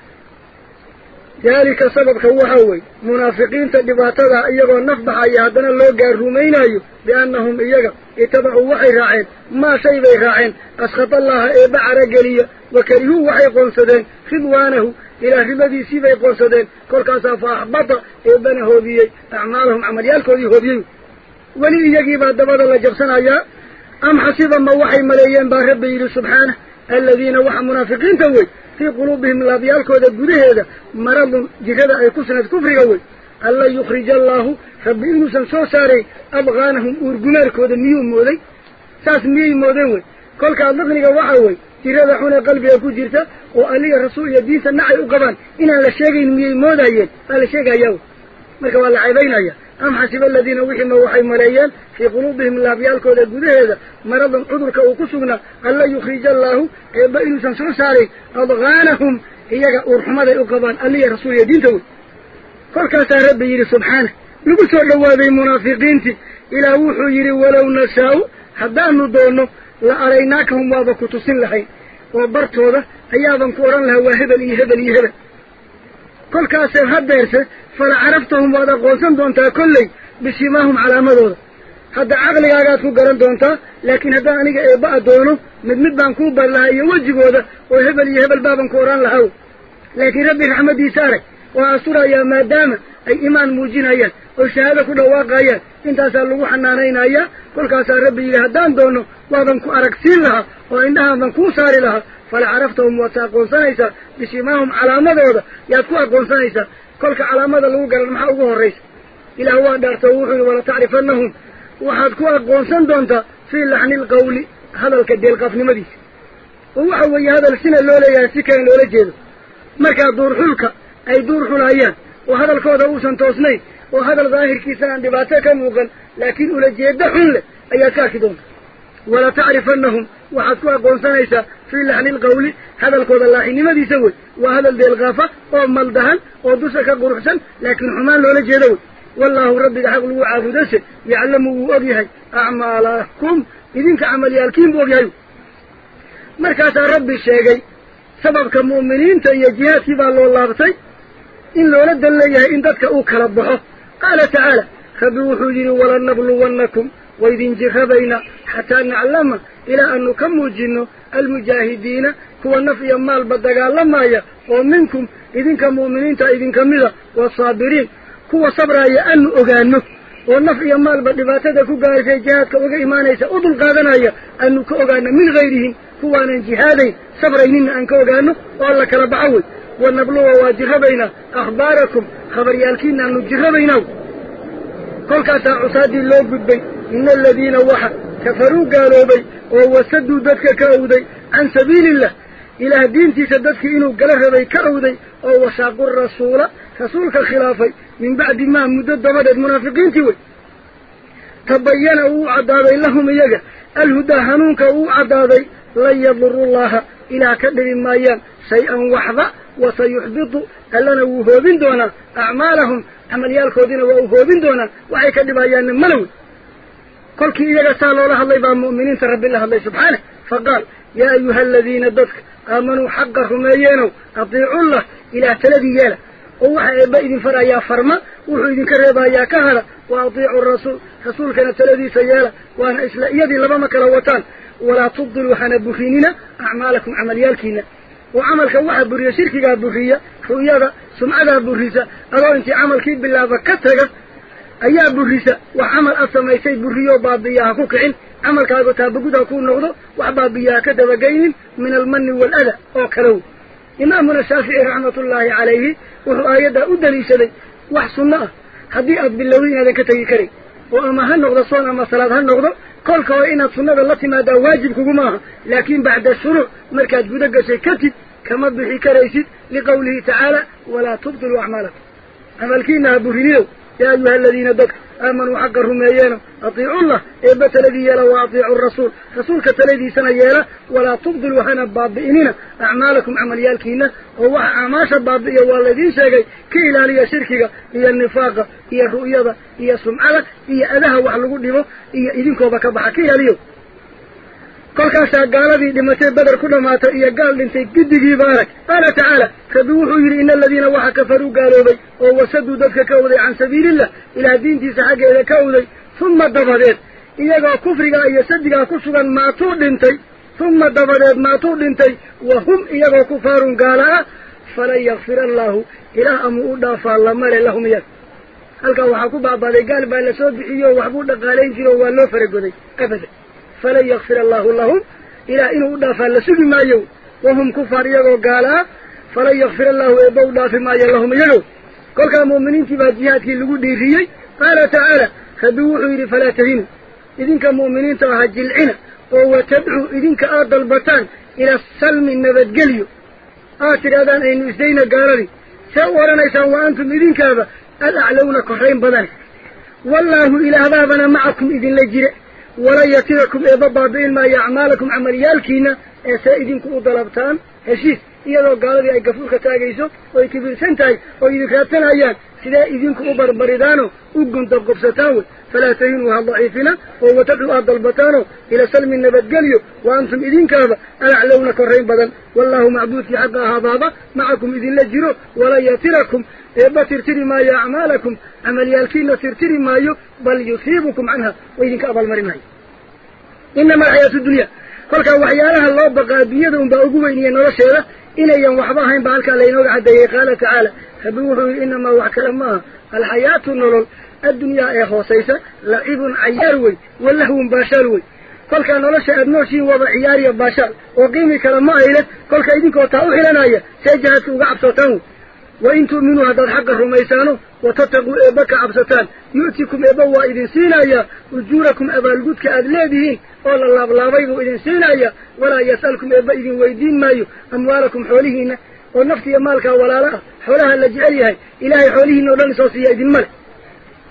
kala dhacayaan kolka xaalkooda muxuu noqon doonaa wey daalika sababka waxa wey munaafiqiinta dhibaatada iyagoo naf baxaya haddana loo gaaruumaynayo biannahum iyaga itabacuu waxay raaceen maa shay bay raaceen askhata allaha eebba carageliya wa karihuu waxay qoonsadeen ridwaanahu ilaah ribadiisii bay qoonsadeen kolkaasaa fa axbata eebbana hoobiyey acmaalahum camalyaalkoodii hoobiyey weli iyagiibaa dabada la jabsanayaa am xasiba ay ku sinayd kufriga wey anlan yukhrija allaahu rabbi inuusan soo saaray abqaanahum uurgumaarkooda miyuu mooday saas miyay moodeen wey kolkaa daqniga waxaa wey jirada xune qalbiga ku jirta oo aliga rasuul iyo diinta nacay u qabaan inaan la sheegayn miyay moodayeen waa la sheegayaa wey marka waa la ceebaynaya am xasiba aladiina wixiima waxay maleeyeen fii quluubihim laabyaalkooda gudaheeda maradan cudurka uu ku sugnaa anlan yukhrija allaahu eebba inuusan soo saaray adqaanahum iyaga uurxumaday u qabaan aliya rasuul iyo diinta wey kolkaasaa rabbi yidhi subxaana lagu soo dhowaaday munaafiqiintii ilaah wuxuu yidhi walow nashaa'u haddaanu doonno la araynaakahum waaba ku tusin lahayn oo bartooda ayaaban ku odhan lahaa caraftahum waad aqoonsan doontaa kolley bisimaahum calaamadooda hadda caqligaagaad ku garan doontaa laakiin haddaan aniga eebba a doono mid mid baan kuu bar lahaa iyo wejigooda oo hebel iyo hebel baaban ku odhan lahaa laakiin rabbi raxmaddiisa arag waa asturayaa maadaama ay imaan muujinayaan oo shahaado ku dhawaaqayaan intaasaa lagu xanaanaynayaa kolkaasaa rabbi yidhi haddaan doono waaban ku aragsiin lahaa oo indhahaaban kuu saari lahaa fala caraftahum waad ka aqoonsanaysaa bisimaahum calaamadooda yaad ku aqoonsanaysaa كل كعلامات الوجر المحاوجه الرئيس إلى هو دار توحي ولا تعرف أنهم واحد كوا قوسان دونتا في اللحن القولي هذا الكديل القفن مديس هو حوي هذا السنة اللولة ياسكين اللولة جيدة مكا دور حلك أي دور حلايان وهذا الكوضة أوسان توسني وهذا الظاهر كيسان دباتك موغن لكن أولا جيدة حلة أي كاكدونك ولا تعرف أنهم وحسوا قنصانيسا في لحن القول. هذا القول الله إنما دي سوي. وهذا الذي الغافة. أو ملدهن أو دوسك قرحسن. لكن حمان لولا جدوي والله ربي دحق الوعى ذو يعلموا أبيهي أعمالكم. إذنك كعمل الكيم بوغيهي مركز ربي الشيقي. سبب كمؤمنين تيجيها سيبا الله بطي إن لولا دليها. إن ذاتك أوكرا قال تعالى. خبروا حجروا ولا نبلونكم. In loola dan leeyahay in dadka uu kala baxo qaala tacaala rabbi wuxuu yidhi walanabluwannakum waydin jirabayna xataa naclama ilaa aanu ka muujinno almujaahidiina kuwa naf iyo maalba dagaalamaya oo minkum idinka mu'miniinta idinka mida waasaabiriin kuwa sabraaya aanu ogaano oo naf iyo maalba dhibaatada ku gaarashay jihaadka uga imaanaysa u dulqaadanaya aanu ka ogaano min hayrihim kuwaanan إن الذين وح كفروا قالوا بي ووسدوا دفك كأودي. عن سبيل الله إلى دين تسدفك إنه قاله بي كأودي. ووساقوا الرسول فسولك خلافي. من بعد ما مدد مدد المنافقين تيوي. تبينوا عدادي لهم يجا الهدى هنونك عدادي لن يضر الله. إلى كدر ما يان. شيئا وحظا. وسيحبط. ألنا وهو بندونا. أعمالهم. عمليا الخوذين وهو بندونا. وعي كدبا يان ملوي. كل كي يقتال الله الله يبقى مؤمنين ترب الله الله سبحانه فقال يا أيها الذين دفك آمنوا حقا رميينوا أطيعوا الله إلى تلبي يالا ووحا إذن فرع يا فرما وحو إذن كربا يا كهلا وأطيعوا الرسول رسول كان تلبي سيالا وأنا إسلا يدي لبامك لوتان ولا تضلوا حنا بخيننا أعمالكم عمليالكينا وعملك واحد بريا شركك بخية فإيادا سمعها بريسة أدو أنت عمل عملك بالله بكتها ايا بريسه وعمل اسمي شيء بريو بابياه كوكين عمل كذا كاغو تابغودا كو نوقدو كذا كدبغين من المن والاذى أو كرو امام الشافعي رحمه الله عليه وايده ادليشلي وحسنه حديث باللوين هذا كتي كري واما هل نوقدو صونا مساله هل كل كو ان سنه التي ما دا واجب كوما لكن بعد الشروع مركز بدقة غشي كتي كما بخي كريسيد لقوله تعالى ولا تبطل اعمالك عملكينا بريلو يا أيها الذين دكت آمنوا حقهم أيانا أطيعوا الله إبا تلذيه لو وأطيعوا الرسول. رسولك تلذي سنيه ولا تبدلوا هنا بابئننا أعمالكم عمليالكينا هو عماش بابئي والذين شاقي. كي لا لي شركك إيا النفاق إيا الرؤيا إيا سمعة إيا أذها وحلقوا لهم إيا إذنكو بكبحكي يا ليو beder ku dhammaatay iyo gaal dhintay giddigiiba arag qaala tacaala rabbi wuxuu yidhi ina aladiina waxa kafaruu gaaloobay oo wasaduu dadka ka owday can sabiilillah ilaah diintiisa xaggeeda ka owday humma dabadeed iyagoo kufrigaa iyo sadigaa ku sugan maatuu dhintay humma dabadeed maatuu dhintay wa hum iyagoo kufaarun gaala ah falan yakfir allaahu ilaah amuu u dhaafaa lamale lahum iyaga halkaa waxaa ku baabaaday gaal baa lasoo bixiyo oo waxbuu dhaqaalayn jiro oo waa loo faragoday abadan فلن يغفر الله لهم. إلى إنه دافع لسوء ما يو. وهم كفار يقول قالا فلن يغفر الله إبو دافع ما يو لهم يلو قولك المؤمنين تبا جهاتي لقود ديريي قال تعالى خدوحوا إلي فلا تهينوا إذنك المؤمنين تبا جلعنا وهو تدعو إذنك آرد البطان إلى السلم النبات قليو. آتر أذان إن إزدينا قال لي سأورنا إسان وأنتم إذنك هذا الأعلون كحرين بدان والله إلى هذا معكم إذن لجرئ. Camalyaalkiina ee see idinku u dalabtaan heshiis iyadoo gaaladii ay gafuurka taagayso oo ay kibirsan tahay oo idin raadsanayaan sidee idinku u barbaridaano u gundabgobsataan wey فلا تهينوا ضعيفنا وهو تبعو هذا البطانو إلى سلم النبات قليو وأنتم إذن كافا ألعلون كرين بدا والله معبوث حقا هذا معكم إذن لجروا ولا يترككم إبا ترتري ما يعمالكم عمل يالكين ترتري ما يو بل يصيبكم عنها. وإذن كابا المرمي إنما حياة الدنيا. فلك وحيانها الله بقى بيدهم بأقوين ينرشيرا إن يوم وحباهم بالك علينا وعده قال تعالى. فبوهم إنما وحكا لما الحياة النلول. الدنيا إيه خوصيسة لعب عياروي واللهوم باشاروي قلك أنا لاش ادنوشي وضع عياري باشار وقيمي كلمة ايلة قلك ايدينك وطاوح لنا إيه سيجهت وقع بسطانه وإن تؤمنوا هذا الحق الرميسانه وتتقوا ايبك عبسطان يؤتيكم ايبوا ايدين سينا إيه وجوركم ايبا القدك ادليبهين قال الله بالله بيبوا ايدين سينا ولا يسألكم ايبا ايدين ويدين مايو أموالكم حوليهن والنفط يمالك ولا لا. حولها اللجئ إلهي حوليهن ولن سوصي ايدين مالك.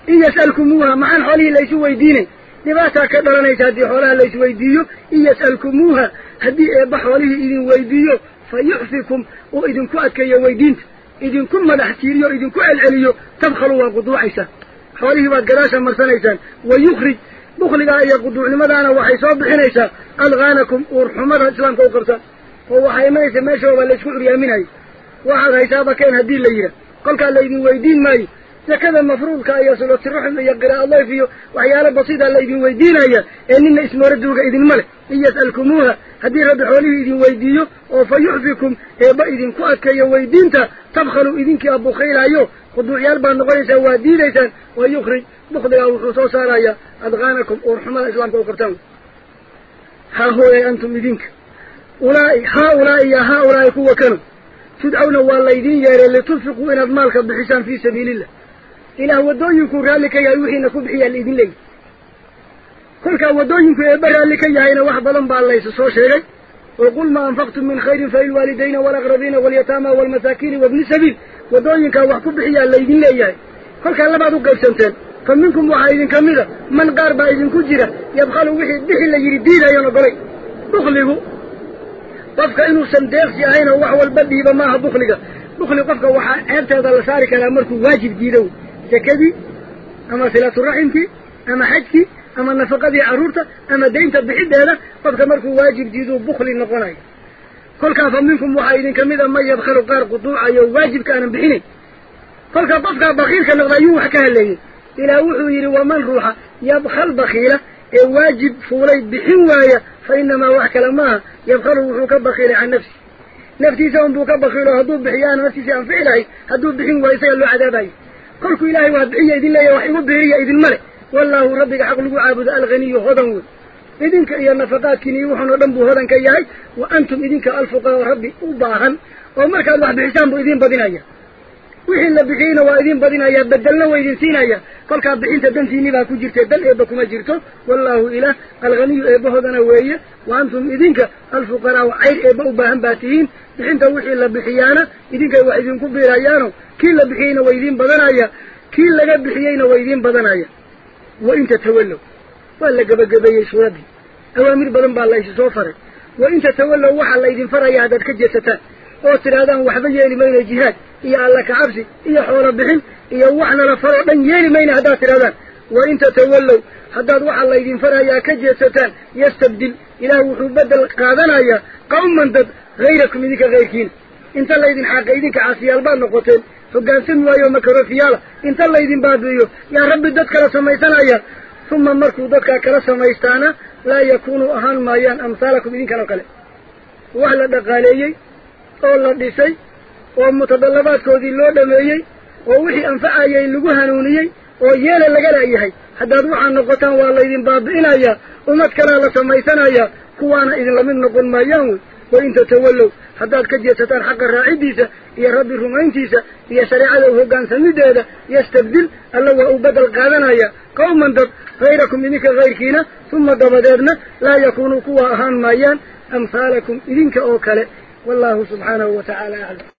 إن يسألكموها معان حوليه ليس يديني. لماذا كدران يشهد حولها ليس يديني. إن يسألكموها هدي بحوليه إذن ويديو فيحفكم وإذن كواتك يا يدينت إذن كم مدح سيريو إذن كوال عليو تبخلوا قدوعيسا حوليه بعد قراشا مرسانيسا ويخرج بخلقا يا قدوع لماذا أنا وحي صوب بحنيسا ألغانكم ورحمر الإسلام كوكرسا هو حيمانيسا ما شوفا ليس كوريا منها وحد هيسابا كان هدي الليلة قلك الليلة ويدين ماي. لكذا المفروض كأي صلاة الرحمة يقرأ الله فيه وحيالة بسيطة اللي يدين ويدينا إياه إننا اسم ردوك إذن ملك. إن يسألكموها. هدي رب حوله إذن ويديه وفيحفكم إبا إيه، إذن كؤتك يا ويدينتا تبخلوا إذنك أبو خير أيوه قدوا عيال بان نغيسا ودي ليسا ويخرج. بخضي أو خصوصا رايا أدغانكم. ورحمة الإسلام كوكرتان ها هو يا أنتم إذنك. أولئي هؤلاء يا هؤلاء كوكرم تدعون والله إذن يا رب لتنفقوا إن أضمالك بحسان في سبيل الله. إلى ودوين كرالك يا يوحينا صبحي الإذن لي. كلك ودوين كأبرا لك يا إلى واحد لنبع الله يسوع شيري. وقل ما أنفقتم من خير فإن والدين والأغربين واليتامى والمساكين وابن السبيل ودوين كأبرا لك اللي الإذن لي كلك الله بعد قلسنتين فمنكم وحايدين كميرا من قاربا إذن كجيرا يبخلوا وحي بحي اللي يريدين أيانا قلي بخلقوا طفق إنو سندقسي أينا وحوال بدي بماها بخلقا بخلق طفق وحا أبتا دل ساري كلامركو واجب جيدو. زكدي أما سلاة الرحمة أما حجتي أما النفقة دي عرورتا أما دينتا بحدة هذا قد كماركو واجب جيدو بخل النقناي كل كافة منكم محايدين كميدا ما يدخلوا قار قطوعا يو واجب كان بحيني. كل كافة بفقا بخير كان نغضيوه وحكاها اللي إلا وحويري ومن روحا يدخل بخيلة واجب فولي بحوايا فإنما وحكا لما يدخلوا وحوكا بخيلة عن نفسي. نفسي سأندوكا بخيلة هدو بحيانا نفسي سأنفعلها هدو بحين ويسيلو عذابي قل كل إلهي وهدعية إذن الله وحيه بهرية إذن ملك. والله ربك حق لكو عابد ألغني وهدن إِذِنكَ كإيا النفقات كنيوحن ودنبو هدن كإياي وأنتم إذن كالفقاء ربي أباها ومركا الله بحسان بإذن بدنايا. وحين لبحين وايدين بدين ايا بدلنا وايدين سين ايا قال كاب بحين تدن سيني باكو جرتي بل ايبكو ما جرتو. والله إله. الغني ايبهو دانا وايا وأنتم اذنك الفقراء وعير بهم باتين باتيين بحين توحين لبحيانا. اذنك وايدين كبير أيانو. كي لبحين وايدين بدن ايا كي لبحيين وايدين بدن ايا وانت تولوا ولا قبا قبا يسوادي. أوامر بدن بالله يسوفر وانت تولوا وحا الله يدين فر ايا دادك جستان وترى هذا وحبا يلي مين الجهاد يا الله كعبسي يا حول بحل يا وحنا لفرع بن يلي مين هذا ترى هذا وانت تولوا هذا وح الله يدين فرع يا كجستان يستبدل إلى وحو بدل قادنا يا قوم من ضد غيركم منك غيركين انت الله يدين حق يدين كعاسي البان نقوتين فقال سنوا يوم كرفيالة انت الله يدين بادو يا رب ددك رسميتان يا ثم مركو ددك كرسميتان لا يكون أهان مايان أمثالكم إذن كانوا قلع وحلا دقاليه أولادسي ومتدلبات كودي اللودة مئيي ووحي أنفعي اللقهنونيي ويالا لقلعيهي حتى دوحا النقطة والله باب بابئنا يا أمتكنا لسميثنا يا كوانا إذن لمن نقل ما يهون وإن تتولوا حتى كجيستان حق الرائديسة يا رب الرومانتيسة يا سريعة الهوغان سميدادة يستبدل اللواء بدل قادنا يا قوما دب غيركم منك غيركينا ثم دبادرنا لا يكونوا كوا أهان مايان أمثالكم إذنك أوكالي والله سبحانه وتعالى أعلم.